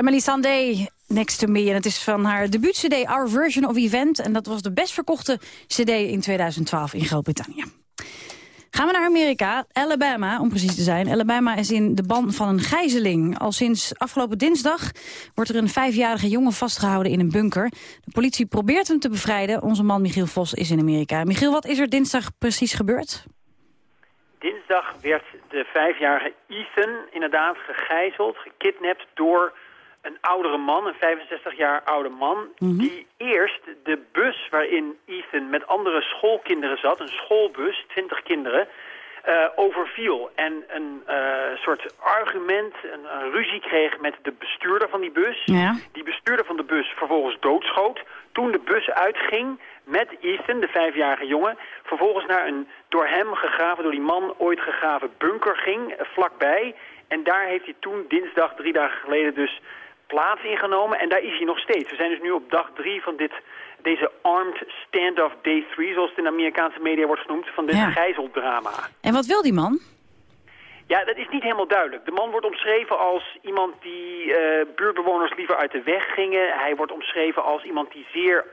Emily Sandé, Next to Me. En het is van haar debuut-cd Our Version of Event. En dat was de best verkochte cd in 2012 in Groot-Brittannië. Gaan we naar Amerika, Alabama om precies te zijn. Alabama is in de ban van een gijzeling. Al sinds afgelopen dinsdag wordt er een vijfjarige jongen vastgehouden in een bunker. De politie probeert hem te bevrijden. Onze man Michiel Vos is in Amerika. Michiel, wat is er dinsdag precies gebeurd? Dinsdag werd de vijfjarige Ethan inderdaad gegijzeld, gekidnapt door een oudere man, een 65 jaar oude man, die eerst de bus waarin Ethan met andere schoolkinderen zat, een schoolbus, 20 kinderen, eh, overviel. En een eh, soort argument, een, een ruzie kreeg met de bestuurder van die bus. Ja. Die bestuurder van de bus vervolgens doodschoot. Toen de bus uitging met Ethan, de vijfjarige jongen, vervolgens naar een door hem gegraven, door die man ooit gegraven bunker ging, eh, vlakbij. En daar heeft hij toen dinsdag, drie dagen geleden dus plaats ingenomen. En daar is hij nog steeds. We zijn dus nu op dag drie van dit, deze Armed Standoff Day 3, zoals het in de Amerikaanse media wordt genoemd, van dit Ja. gijzeldrama. En wat wil die man? Ja, dat is niet helemaal duidelijk. De man wordt omschreven als iemand die eh, buurtbewoners liever uit de weg gingen. Hij wordt omschreven als iemand die zeer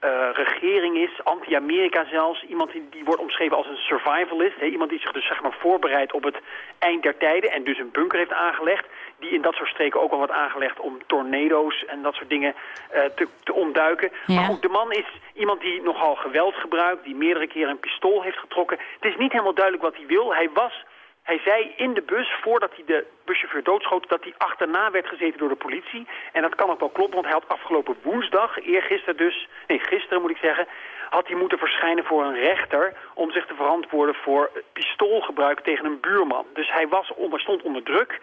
anti-regering is, anti-Amerika zelfs. Iemand die, die wordt omschreven als een survivalist. Hè? Iemand die zich dus zeg maar voorbereidt op het eind der tijden en dus een bunker heeft aangelegd. Die in dat soort streken ook al wat aangelegd om tornado's en dat soort dingen eh, te, te ontduiken. Ja. Maar goed, de man is iemand die nogal geweld gebruikt, die meerdere keren een pistool heeft getrokken. Het is niet helemaal duidelijk wat hij wil. Hij was hij zei in de bus, voordat hij de buschauffeur doodschoot, dat hij achterna werd gezeten door de politie. En dat kan ook wel kloppen, want hij had afgelopen woensdag, eergisteren dus, nee gisteren moet ik zeggen, had hij moeten verschijnen voor een rechter om zich te verantwoorden voor pistoolgebruik tegen een buurman. Dus hij was onder, stond onder druk,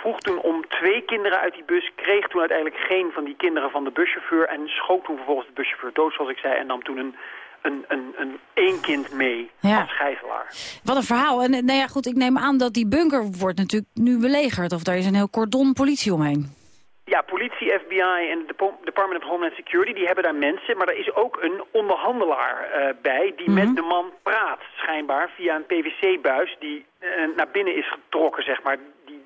vroeg toen om twee kinderen uit die bus, kreeg toen uiteindelijk geen van die kinderen van de buschauffeur en schoot toen vervolgens de buschauffeur dood, zoals ik zei, en nam toen een, een, een, een één kind mee Ja. als gijzelaar. Wat een verhaal. En eh, nou ja, goed, ik neem aan dat die bunker wordt natuurlijk nu belegerd. Of daar is een heel cordon politie omheen. Ja, politie, FBI en de Department of Homeland Security, die hebben daar mensen. Maar er is ook een onderhandelaar eh, bij die met de man praat, schijnbaar, via een PVC-buis die eh, naar binnen is getrokken, zeg maar.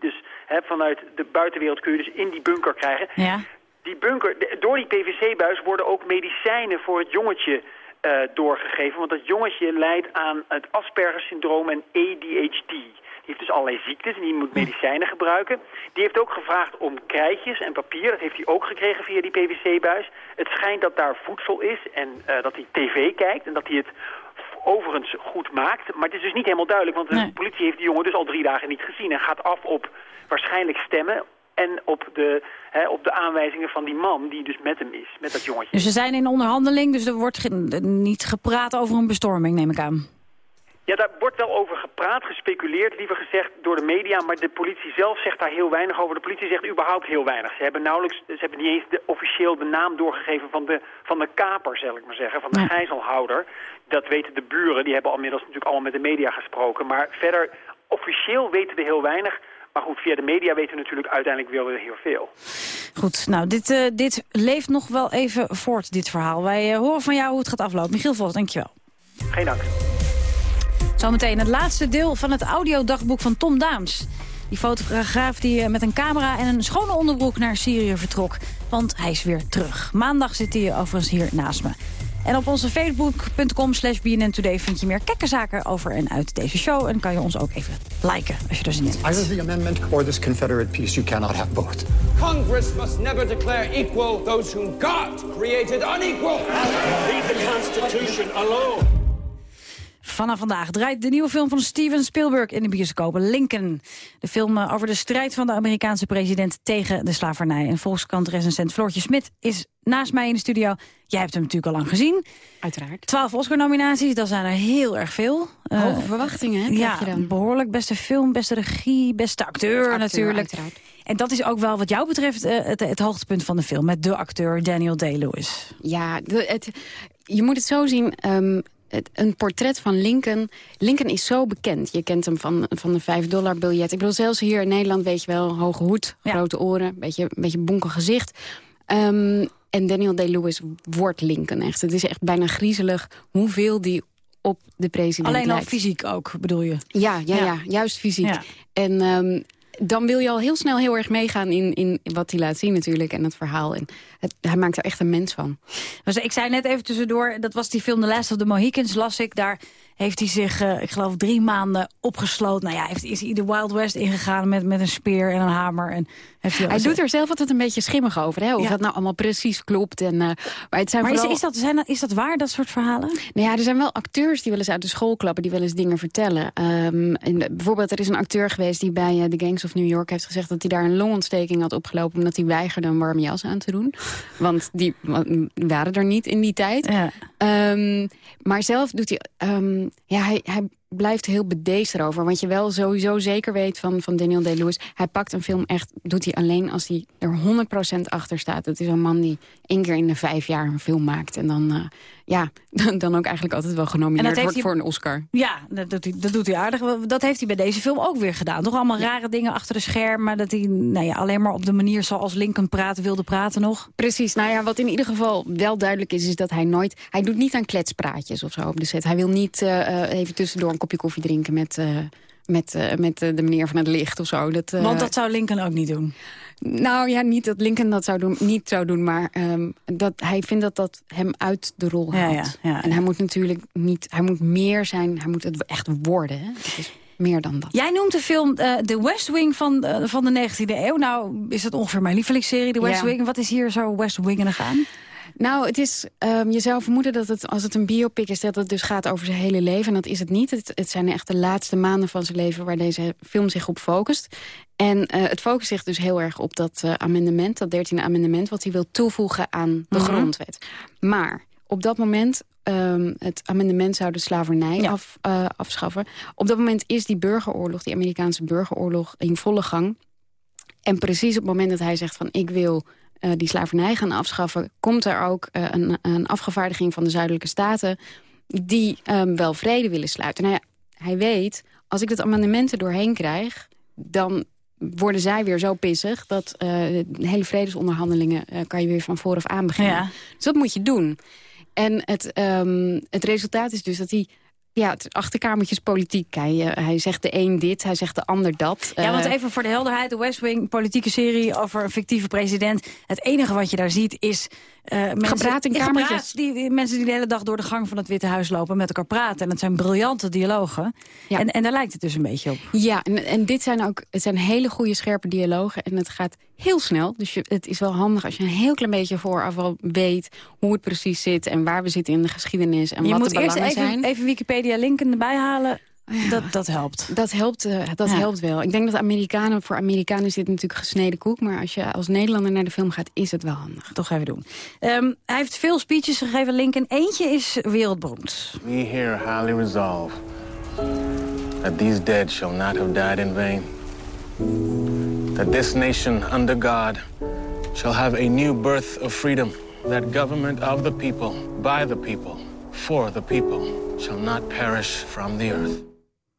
Dus hè, vanuit de buitenwereld kun je dus in die bunker krijgen. Ja. Die bunker, door die PVC-buis worden ook medicijnen voor het jongetje eh, doorgegeven. Want dat jongetje lijdt aan het Asperger-syndroom en ADHD. Die heeft dus allerlei ziektes en die moet medicijnen gebruiken. Die heeft ook gevraagd om krijtjes en papier. Dat heeft hij ook gekregen via die PVC-buis. Het schijnt dat daar voedsel is en eh, dat hij tv kijkt en dat hij het overigens goed maakt. Maar het is dus niet helemaal duidelijk, want de politie heeft die jongen dus al drie dagen niet gezien. En gaat af op waarschijnlijk stemmen en op de, hè, op de aanwijzingen van die man die dus met hem is, met dat jongetje. Dus ze zijn in onderhandeling, dus er wordt ge- niet gepraat over een bestorming, neem ik aan. Ja, daar wordt wel over gepraat, gespeculeerd, liever gezegd door de media, maar de politie zelf zegt daar heel weinig over. De politie zegt überhaupt heel weinig. Ze hebben nauwelijks, ze hebben niet eens de, officieel de naam doorgegeven van de, van de kaper, zal ik maar zeggen, van de Ja. gijzelhouder. Dat weten de buren, die hebben al inmiddels natuurlijk allemaal met de media gesproken. Maar verder, officieel weten we heel weinig. Maar goed, via de media weten we natuurlijk uiteindelijk wel weer heel veel. Goed, nou, dit, eh, dit leeft nog wel even voort, dit verhaal. Wij eh, horen van jou hoe het gaat aflopen. Michiel Vos, dankjewel. Geen dank. Zometeen het laatste deel van het audiodagboek van Tom Daams. Die fotograaf die eh, met een camera en een schone onderbroek naar Syrië vertrok. Want hij is weer terug. Maandag zit hij overigens hier naast me. En op onze facebook.com slash BNN Today vind je meer kekkerzaken over en uit deze show. En kan je ons ook even liken als je er zin in hebt. Either the amendment or this Confederate peace. You cannot have both. Congress must never declare equal those whom God created unequal. Leave the Constitution alone. Vanaf vandaag draait de nieuwe film van Steven Spielberg in de bioscopen Lincoln. De film eh, over de strijd van de Amerikaanse president tegen de slavernij. En Volkskrant-recensent Floortje Smit is naast mij in de studio. Jij hebt hem natuurlijk al lang gezien. Uiteraard. Twaalf Oscar-nominaties, dat zijn er heel erg veel. Eh, Hoge verwachtingen, hè, Ja, je dan. behoorlijk. Beste film, beste regie, beste acteur, Acteur, natuurlijk. uiteraard. En dat is ook wel wat jou betreft eh, het, het hoogtepunt van de film. Met de acteur Daniel Day-Lewis. Ja, de- het, je moet het zo zien. ehm, het, een portret van Lincoln. Lincoln is zo bekend. Je kent hem van, van de 5 dollar biljet. Ik bedoel, zelfs hier in Nederland weet je wel... hoge hoed, grote oren, beetje, beetje bonkel gezicht. Ehm, en Daniel Day-Lewis wordt Lincoln echt. Het is echt bijna griezelig hoeveel die op de president Alleen al lijkt. fysiek ook, bedoel je? Ja, ja, Ja. ja. juist fysiek. Ja. En ehm, dan wil je al heel snel heel erg meegaan in, in wat hij laat zien natuurlijk. En het verhaal. En het, hij maakt er echt een mens van. Ik zei net even tussendoor, dat was die film The Last of the Mohicans, las ik. Daar heeft hij zich, uh, ik geloof, drie maanden opgesloten. Nou ja, heeft, is hij de Wild West ingegaan met, met een speer en een hamer. En heeft hij, hij doet er zelf altijd een beetje schimmig over. Hè? Of ja. dat nou allemaal precies klopt. En, uh, maar het zijn maar vooral... is, is, dat, zijn, is dat waar, dat soort verhalen? Nou ja, er zijn wel acteurs die wel eens uit de school klappen. Die wel eens dingen vertellen. Um, en bijvoorbeeld, er is een acteur geweest die bij uh, The Gangs of New York heeft gezegd... dat hij daar een longontsteking had opgelopen... omdat hij weigerde een warme jas aan te doen. Want die waren er niet in die tijd. Ja. Um, maar zelf doet hij... Um, ja, hij, hij blijft heel bedeesd erover. Want je wel sowieso zeker weet van, van Daniel Day-Lewis... hij pakt een film echt, doet hij alleen als hij er 100% achter staat. Het is een man die één keer in de vijf jaar een film maakt. En dan, uh, ja, dan ook eigenlijk altijd wel genomineerd wordt hij, voor een Oscar. Ja, dat doet, hij, dat doet hij aardig. Dat heeft hij bij deze film ook weer gedaan. Toch allemaal ja. rare dingen achter de schermen. Dat hij nou ja, alleen maar op de manier zoals Lincoln praten wilde praten nog. Precies. Nou ja, wat in ieder geval wel duidelijk is... is dat hij nooit... Hij doet niet aan kletspraatjes of zo op de set. Hij wil niet uh, even tussendoor een kopje koffie drinken met... Uh, met, uh, met de meneer van het licht of zo. Dat, Want dat zou Lincoln ook niet doen? Nou ja, niet dat Lincoln dat zou doen, niet zou doen, maar um, dat, hij vindt dat dat hem uit de rol haalt. Ja, ja, ja, en hij moet natuurlijk niet, hij moet meer zijn, hij moet het echt worden. Hè? Het is meer dan dat. Jij noemt de film uh, The West Wing van, van de 19e eeuw. Nou, is dat ongeveer mijn lievelingsserie, The West Wing. Wat is hier zo West Wingenig aan? Nou, het is, um, je zou vermoeden dat het, als het een biopic is... dat het dus gaat over zijn hele leven. En dat is het niet. Het, het zijn echt de laatste maanden van zijn leven... waar deze film zich op focust. En uh, het focust zich dus heel erg op dat uh, amendement, dat 13e amendement... wat hij wil toevoegen aan de mm -hmm. grondwet. Maar op dat moment um, het amendement zou de slavernij ja. af, uh, afschaffen. Op dat moment is die burgeroorlog, die Amerikaanse burgeroorlog... in volle gang. En precies op het moment dat hij zegt van ik wil die slavernij gaan afschaffen... komt er ook uh, een, een, afgevaardiging van de zuidelijke staten... die um, wel vrede willen sluiten. Nou ja, hij weet, als ik het amendement er doorheen krijg... dan worden zij weer zo pissig... dat uh, de hele vredesonderhandelingen kan je weer van vooraf aan beginnen. Ja. Dus dat moet je doen. En het, um, het resultaat is dus dat hij ja, het achterkamertjes politiek. Hij, uh, hij zegt de een dit, hij zegt de ander dat. Ja, want even voor de helderheid, de West Wing, politieke serie over een fictieve president. Het enige wat je daar ziet is... Uh, mensen, gepraat in kamertjes. Gepraat, die, die, mensen die de hele dag door de gang van het Witte Huis lopen... met elkaar praten. En het zijn briljante dialogen. Ja. En, en daar lijkt het dus een beetje op. Ja, en, en dit zijn ook het zijn hele goede, scherpe dialogen. En het gaat heel snel. Dus je, het is wel handig als je een heel klein beetje vooraf al weet... hoe het precies zit en waar we zitten in de geschiedenis... en je wat moet de belangen eerst even, zijn. even Wikipedia-linken erbij halen... Ja. Dat, dat helpt. Dat helpt, uh, dat ja. helpt wel. Ik denk dat Amerikanen, voor Amerikanen is dit natuurlijk gesneden koek. Maar als je als Nederlander naar de film gaat, is het wel handig. Toch even doen. Um, hij heeft veel speeches gegeven, Lincoln. Eentje is wereldberoemd. We here highly resolve that these dead shall not have died in vain. That this nation under God shall have a new birth of freedom. That government of the people, by the people, for the people, shall not perish from the earth.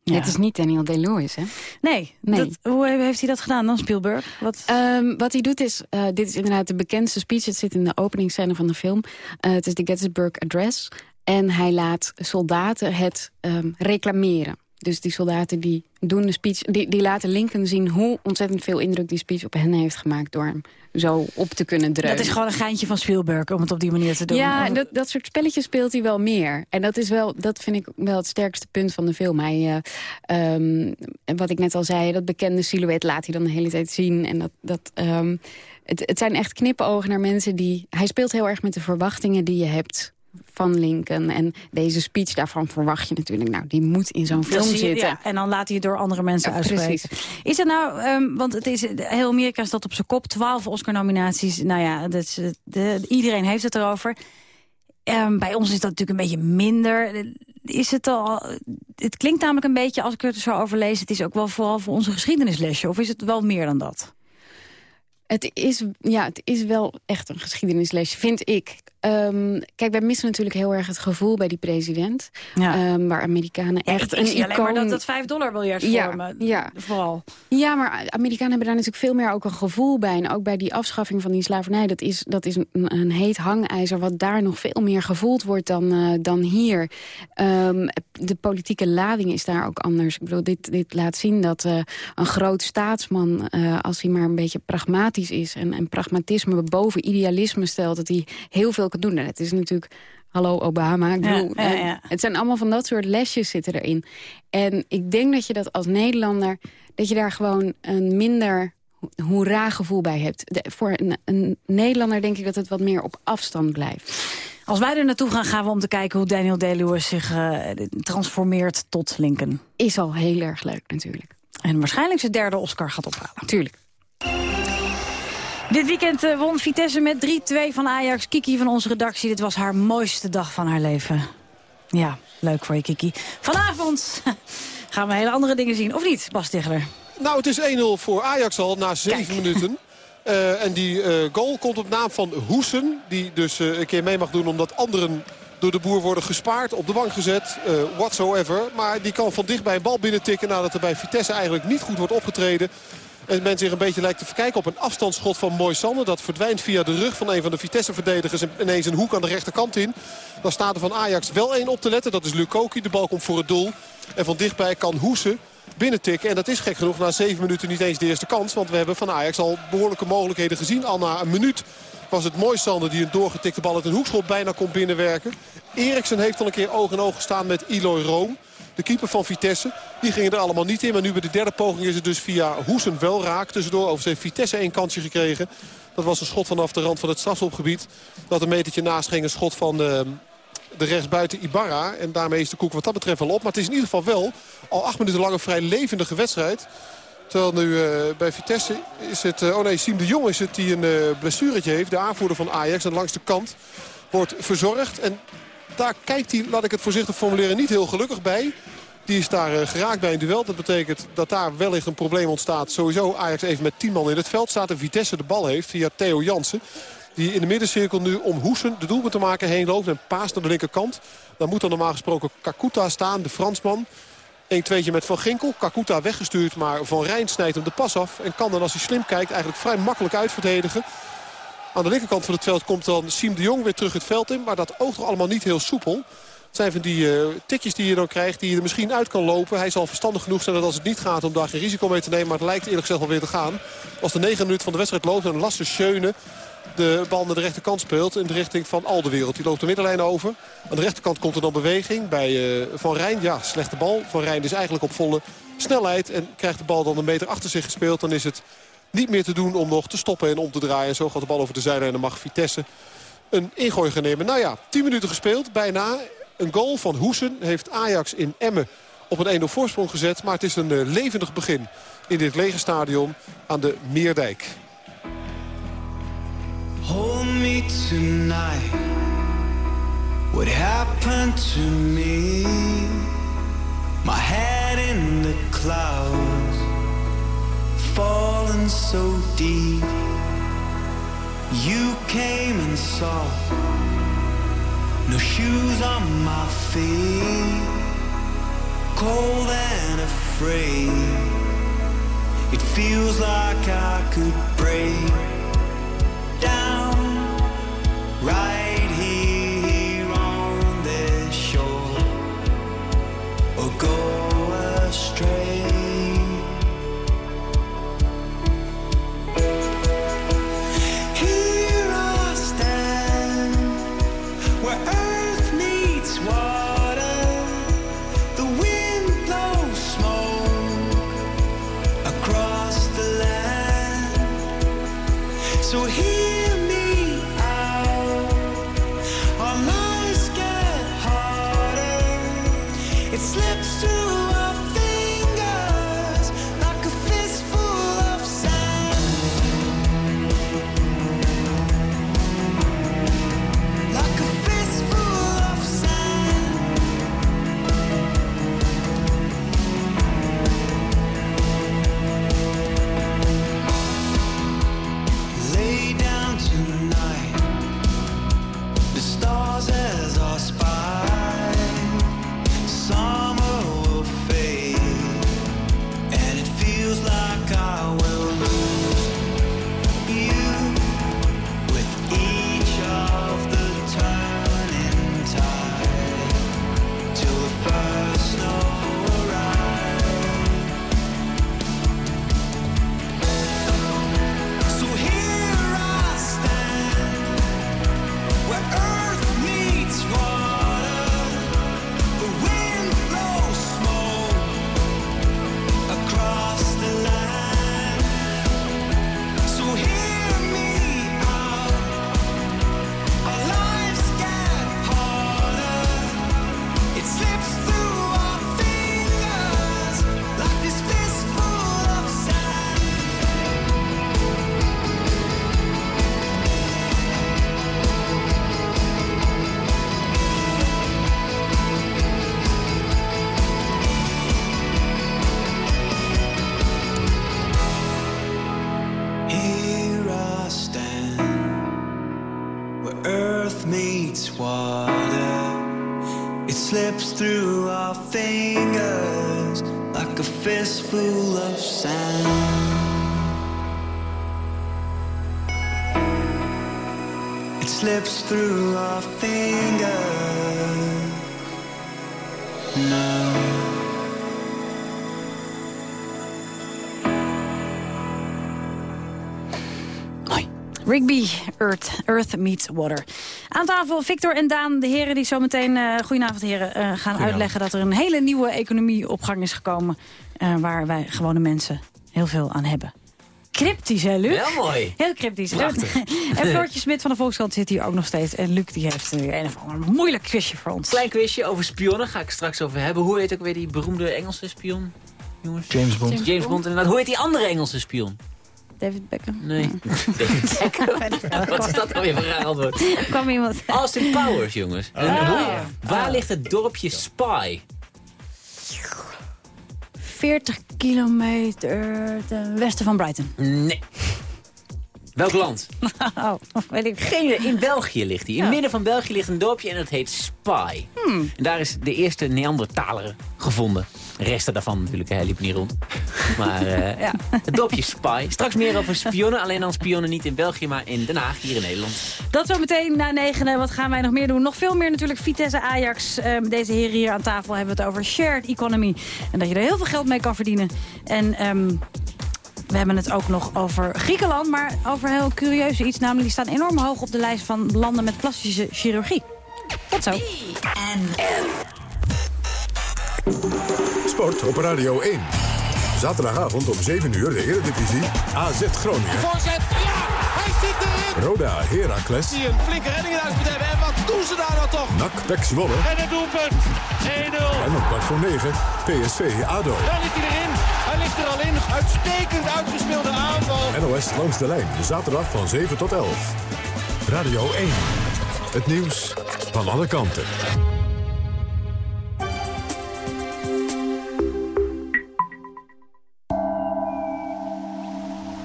Ja. Het is niet Daniel Day-Lewis, hè? Nee. nee. Dat, hoe heeft hij dat gedaan dan, Spielberg? Wat, um, wat hij doet is, uh, dit is inderdaad de bekendste speech. Het zit in de openingsscène van de film. Uh, het is de Gettysburg Address. En hij laat soldaten het um, reclameren. Dus die soldaten die doen de speech, die, die laten Lincoln zien hoe ontzettend veel indruk die speech op hen heeft gemaakt door hem zo op te kunnen dreunen. Dat is gewoon een geintje van Spielberg om het op die manier te doen. Ja, dat, dat soort spelletjes speelt hij wel meer. En dat is wel, dat vind ik wel het sterkste punt van de film. Hij, uh, um, wat ik net al zei, dat bekende silhouet laat hij dan de hele tijd zien. En dat, dat um, het, het zijn echt knippenogen naar mensen die... Hij speelt heel erg met de verwachtingen die je hebt van Lincoln. En deze speech, daarvan verwacht je natuurlijk... nou, die moet in zo'n film je, zitten. Ja, en dan laat hij het door andere mensen ja, uitspreken. Is het nou, um, want het is, heel Amerika staat op zijn kop... twaalf Oscar-nominaties, nou ja, dat is, de, iedereen heeft het erover. Um, bij ons is dat natuurlijk een beetje minder. Is het al... Het klinkt namelijk een beetje, als ik het er zo over lees... het is ook wel vooral voor onze geschiedenislesje. Of is het wel meer dan dat? Het is, ja, het is wel echt een geschiedenislesje, vind ik. Ehm, kijk, wij missen natuurlijk heel erg het gevoel bij die president. Ehm, waar Amerikanen echt ik, een zie alleen maar dat dat 5 dollar miljard Ja, vormen. ja. Vooral. Ja, maar Amerikanen hebben daar natuurlijk veel meer ook een gevoel bij. En ook bij die afschaffing van die slavernij. Dat is, dat is een, een heet hangijzer wat daar nog veel meer gevoeld wordt dan, eh, dan hier. Ehm, de politieke lading is daar ook anders. Ik bedoel, dit, dit laat zien dat eh, een groot staatsman... eh, als hij maar een beetje pragmatisch is... en, en pragmatisme boven idealisme stelt... dat hij heel veel doen. En het is natuurlijk... Hallo Obama. Ik Ja, bedoel, ja, ja. Het zijn allemaal van dat soort lesjes zitten erin. En ik denk dat je dat als Nederlander... dat je daar gewoon een minder hoera-gevoel bij hebt. De- voor een, een Nederlander denk ik dat het wat meer op afstand blijft. Als wij er naartoe gaan, gaan we om te kijken hoe Daniel Day-Lewis zich eh, transformeert tot Lincoln. Is al heel erg leuk natuurlijk. En waarschijnlijk zijn derde Oscar gaat ophalen. Tuurlijk. Dit weekend eh, won Vitesse met 3-2 van Ajax. Kiki van onze redactie, dit was haar mooiste dag van haar leven. Ja, leuk voor je Kiki. Vanavond gaan we hele andere dingen zien. Of niet, Bas Ticheler? Nou, het is 1-0 voor Ajax al na 7 minuten. Eh, en die eh, goal komt op naam van Hoesen. Die dus een keer mee mag doen omdat anderen door de boer worden gespaard. Op de bank gezet, whatsoever. Maar die kan van dichtbij een bal binnentikken nadat er bij Vitesse eigenlijk niet goed wordt opgetreden. En men zich een beetje lijkt te verkijken op een afstandsschot van Moisander. Dat verdwijnt via de rug van een van de Vitesse-verdedigers. En ineens een hoek aan de rechterkant in. Dan staat er van Ajax wel één op te letten. Dat is Lukoki. De bal komt voor het doel. En van dichtbij kan Hoesen binnentikken. En dat is gek genoeg na zeven minuten niet eens de eerste kans. Want we hebben van Ajax al behoorlijke mogelijkheden gezien. Al na een minuut was het Moisander die een doorgetikte bal uit een hoekschop bijna kon binnenwerken. Eriksen heeft al een keer oog in oog gestaan met Eloy Room. De keeper van Vitesse. Die gingen er allemaal niet in. Maar nu bij de derde poging is het dus via Hoesen wel raak. Tussendoor overigens heeft Vitesse één kansje gekregen. Dat was een schot vanaf de rand van het strafschopgebied. Dat een metertje naast ging. Een schot van de, de rechtsbuiten Ibarra. En daarmee is de koek wat dat betreft wel op. Maar het is in ieder geval wel al acht minuten lang een vrij levendige wedstrijd. Terwijl nu eh, bij Vitesse is het... eh, oh nee, Siem de Jong is het die een eh, blessuretje heeft. De aanvoerder van Ajax. En langs de kant wordt verzorgd. En daar kijkt hij, laat ik het voorzichtig formuleren, niet heel gelukkig bij. Die is daar eh, geraakt bij een duel. Dat betekent dat daar wellicht een probleem ontstaat. Sowieso Ajax even met 10 man in het veld staat. En Vitesse de bal heeft via Theo Jansen. Die in de middencirkel nu om Hoesen de doelpunt te maken heen loopt. En paast naar de linkerkant. Dan moet dan normaal gesproken Kakuta staan, de Fransman. 1-2'tje met Van Ginkel. Kakuta weggestuurd, maar Van Rijn snijdt hem de pas af. En kan dan als hij slim kijkt eigenlijk vrij makkelijk uitverdedigen. Aan de linkerkant van het veld komt dan Siem de Jong weer terug het veld in. Maar dat oogt toch allemaal niet heel soepel. Het zijn van die uh, tikjes die je dan krijgt, die je er misschien uit kan lopen. Hij zal verstandig genoeg zijn dat als het niet gaat om daar geen risico mee te nemen. Maar het lijkt eerlijk gezegd wel weer te gaan. Als de negen minuten van de wedstrijd loopt en Lasse Schöne de bal naar de rechterkant speelt in de richting van Aldewereld. Die loopt de middenlijn over. Aan de rechterkant komt er dan beweging bij uh, Van Rijn. Ja, slechte bal. Van Rijn is eigenlijk op volle snelheid en krijgt de bal dan een meter achter zich gespeeld. Dan is het niet meer te doen om nog te stoppen en om te draaien. En zo gaat de bal over de zijlijn en dan mag Vitesse een ingooi gaan nemen. Nou ja, 10 minuten gespeeld, bijna. Een goal van Hoesen heeft Ajax in Emmen op een 1-0 voorsprong gezet. Maar het is een uh, levendig begin in dit lege stadion aan de Meerdijk. Hold me tonight. What happened to me? My head in the clouds, falling so deep. You came and saw. No shoes on my feet, cold and afraid. It feels like I could break down right here on this shore or go astray. Slips through our fingers now. Rigby, Earth, Earth Meets Water. Aan tafel Victor en Daan, de heren die zometeen, uh, goedenavond heren, uh, gaan uitleggen dat er een hele nieuwe economie op gang is gekomen. Uh, waar wij gewone mensen heel veel aan hebben. Cryptisch, hè, Luc? Heel mooi. Heel cryptisch. Prachtig. en Floortje Smit van de Volkskrant zit hier ook nog steeds. En Luc die heeft weer een of ander moeilijk quizje voor ons. Klein quizje over spionnen, ga ik straks over hebben. Hoe heet ook weer die beroemde Engelse spion? Jongens? James Bond. James, James Bond, inderdaad. Hoe heet die andere Engelse spion? David Beckham? Nee. David Beckham? Wat is dat nou weer voor raar antwoord? kwam iemand... Austin Powers, jongens. Oh. En hoe, waar ligt het dorpje Spy? 40 kilometer ten westen van Brighton. Nee. Welk land? Oh, weet ik. Geen, in België ligt hij. In het midden van België ligt een dorpje en dat heet Spy. Hmm. En daar is de eerste Neandertaler gevonden. Resten daarvan natuurlijk, hij liep niet rond. Maar uh, ja, het dorpje Spy. Straks meer over spionnen. Alleen dan spionnen niet in België, maar in Den Haag, hier in Nederland. Dat zo meteen na negenen. Wat gaan wij nog meer doen? Nog veel meer natuurlijk Vitesse Ajax. Uh, deze heren hier aan tafel hebben we het over shared economy. En dat je er heel veel geld mee kan verdienen. En... Um, we hebben het ook nog over Griekenland, maar over heel curieus iets. Namelijk, die staan enorm hoog op de lijst van landen met plastische chirurgie. Tot zo. Sport op Radio 1. Zaterdagavond om 7 uur de Eredivisie. AZ Groningen. Voorzet, ja! Hij zit erin! Roda Heracles. Die een flinke redding in huis hebben. En wat doen ze daar nou toch? NAC Pek Zwolle. En het doelpunt. 1-0. En om kwart voor 9 PSV ADO. Daar ligt hij erin. Hij ligt er al in. Uitstekend uitgespeelde aanval. NOS langs de lijn. Zaterdag van 7 tot 11. Radio 1. Het nieuws van alle kanten.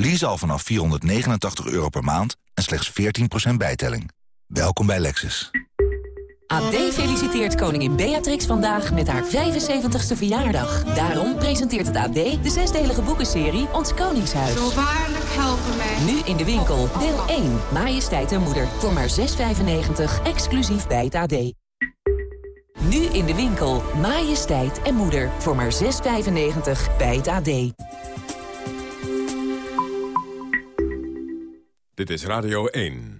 Lease al vanaf 489 euro per maand en slechts 14% bijtelling. Welkom bij Lexus. AD feliciteert koningin Beatrix vandaag met haar 75ste verjaardag. Daarom presenteert het AD de zesdelige boekenserie Ons Koningshuis. Zo waarlijk helpen mij. Nu in de winkel, deel 1, Majesteit en Moeder, voor maar 6,95, exclusief bij het AD. Nu in de winkel, Majesteit en Moeder, voor maar 6,95 bij het AD. Dit is Radio 1.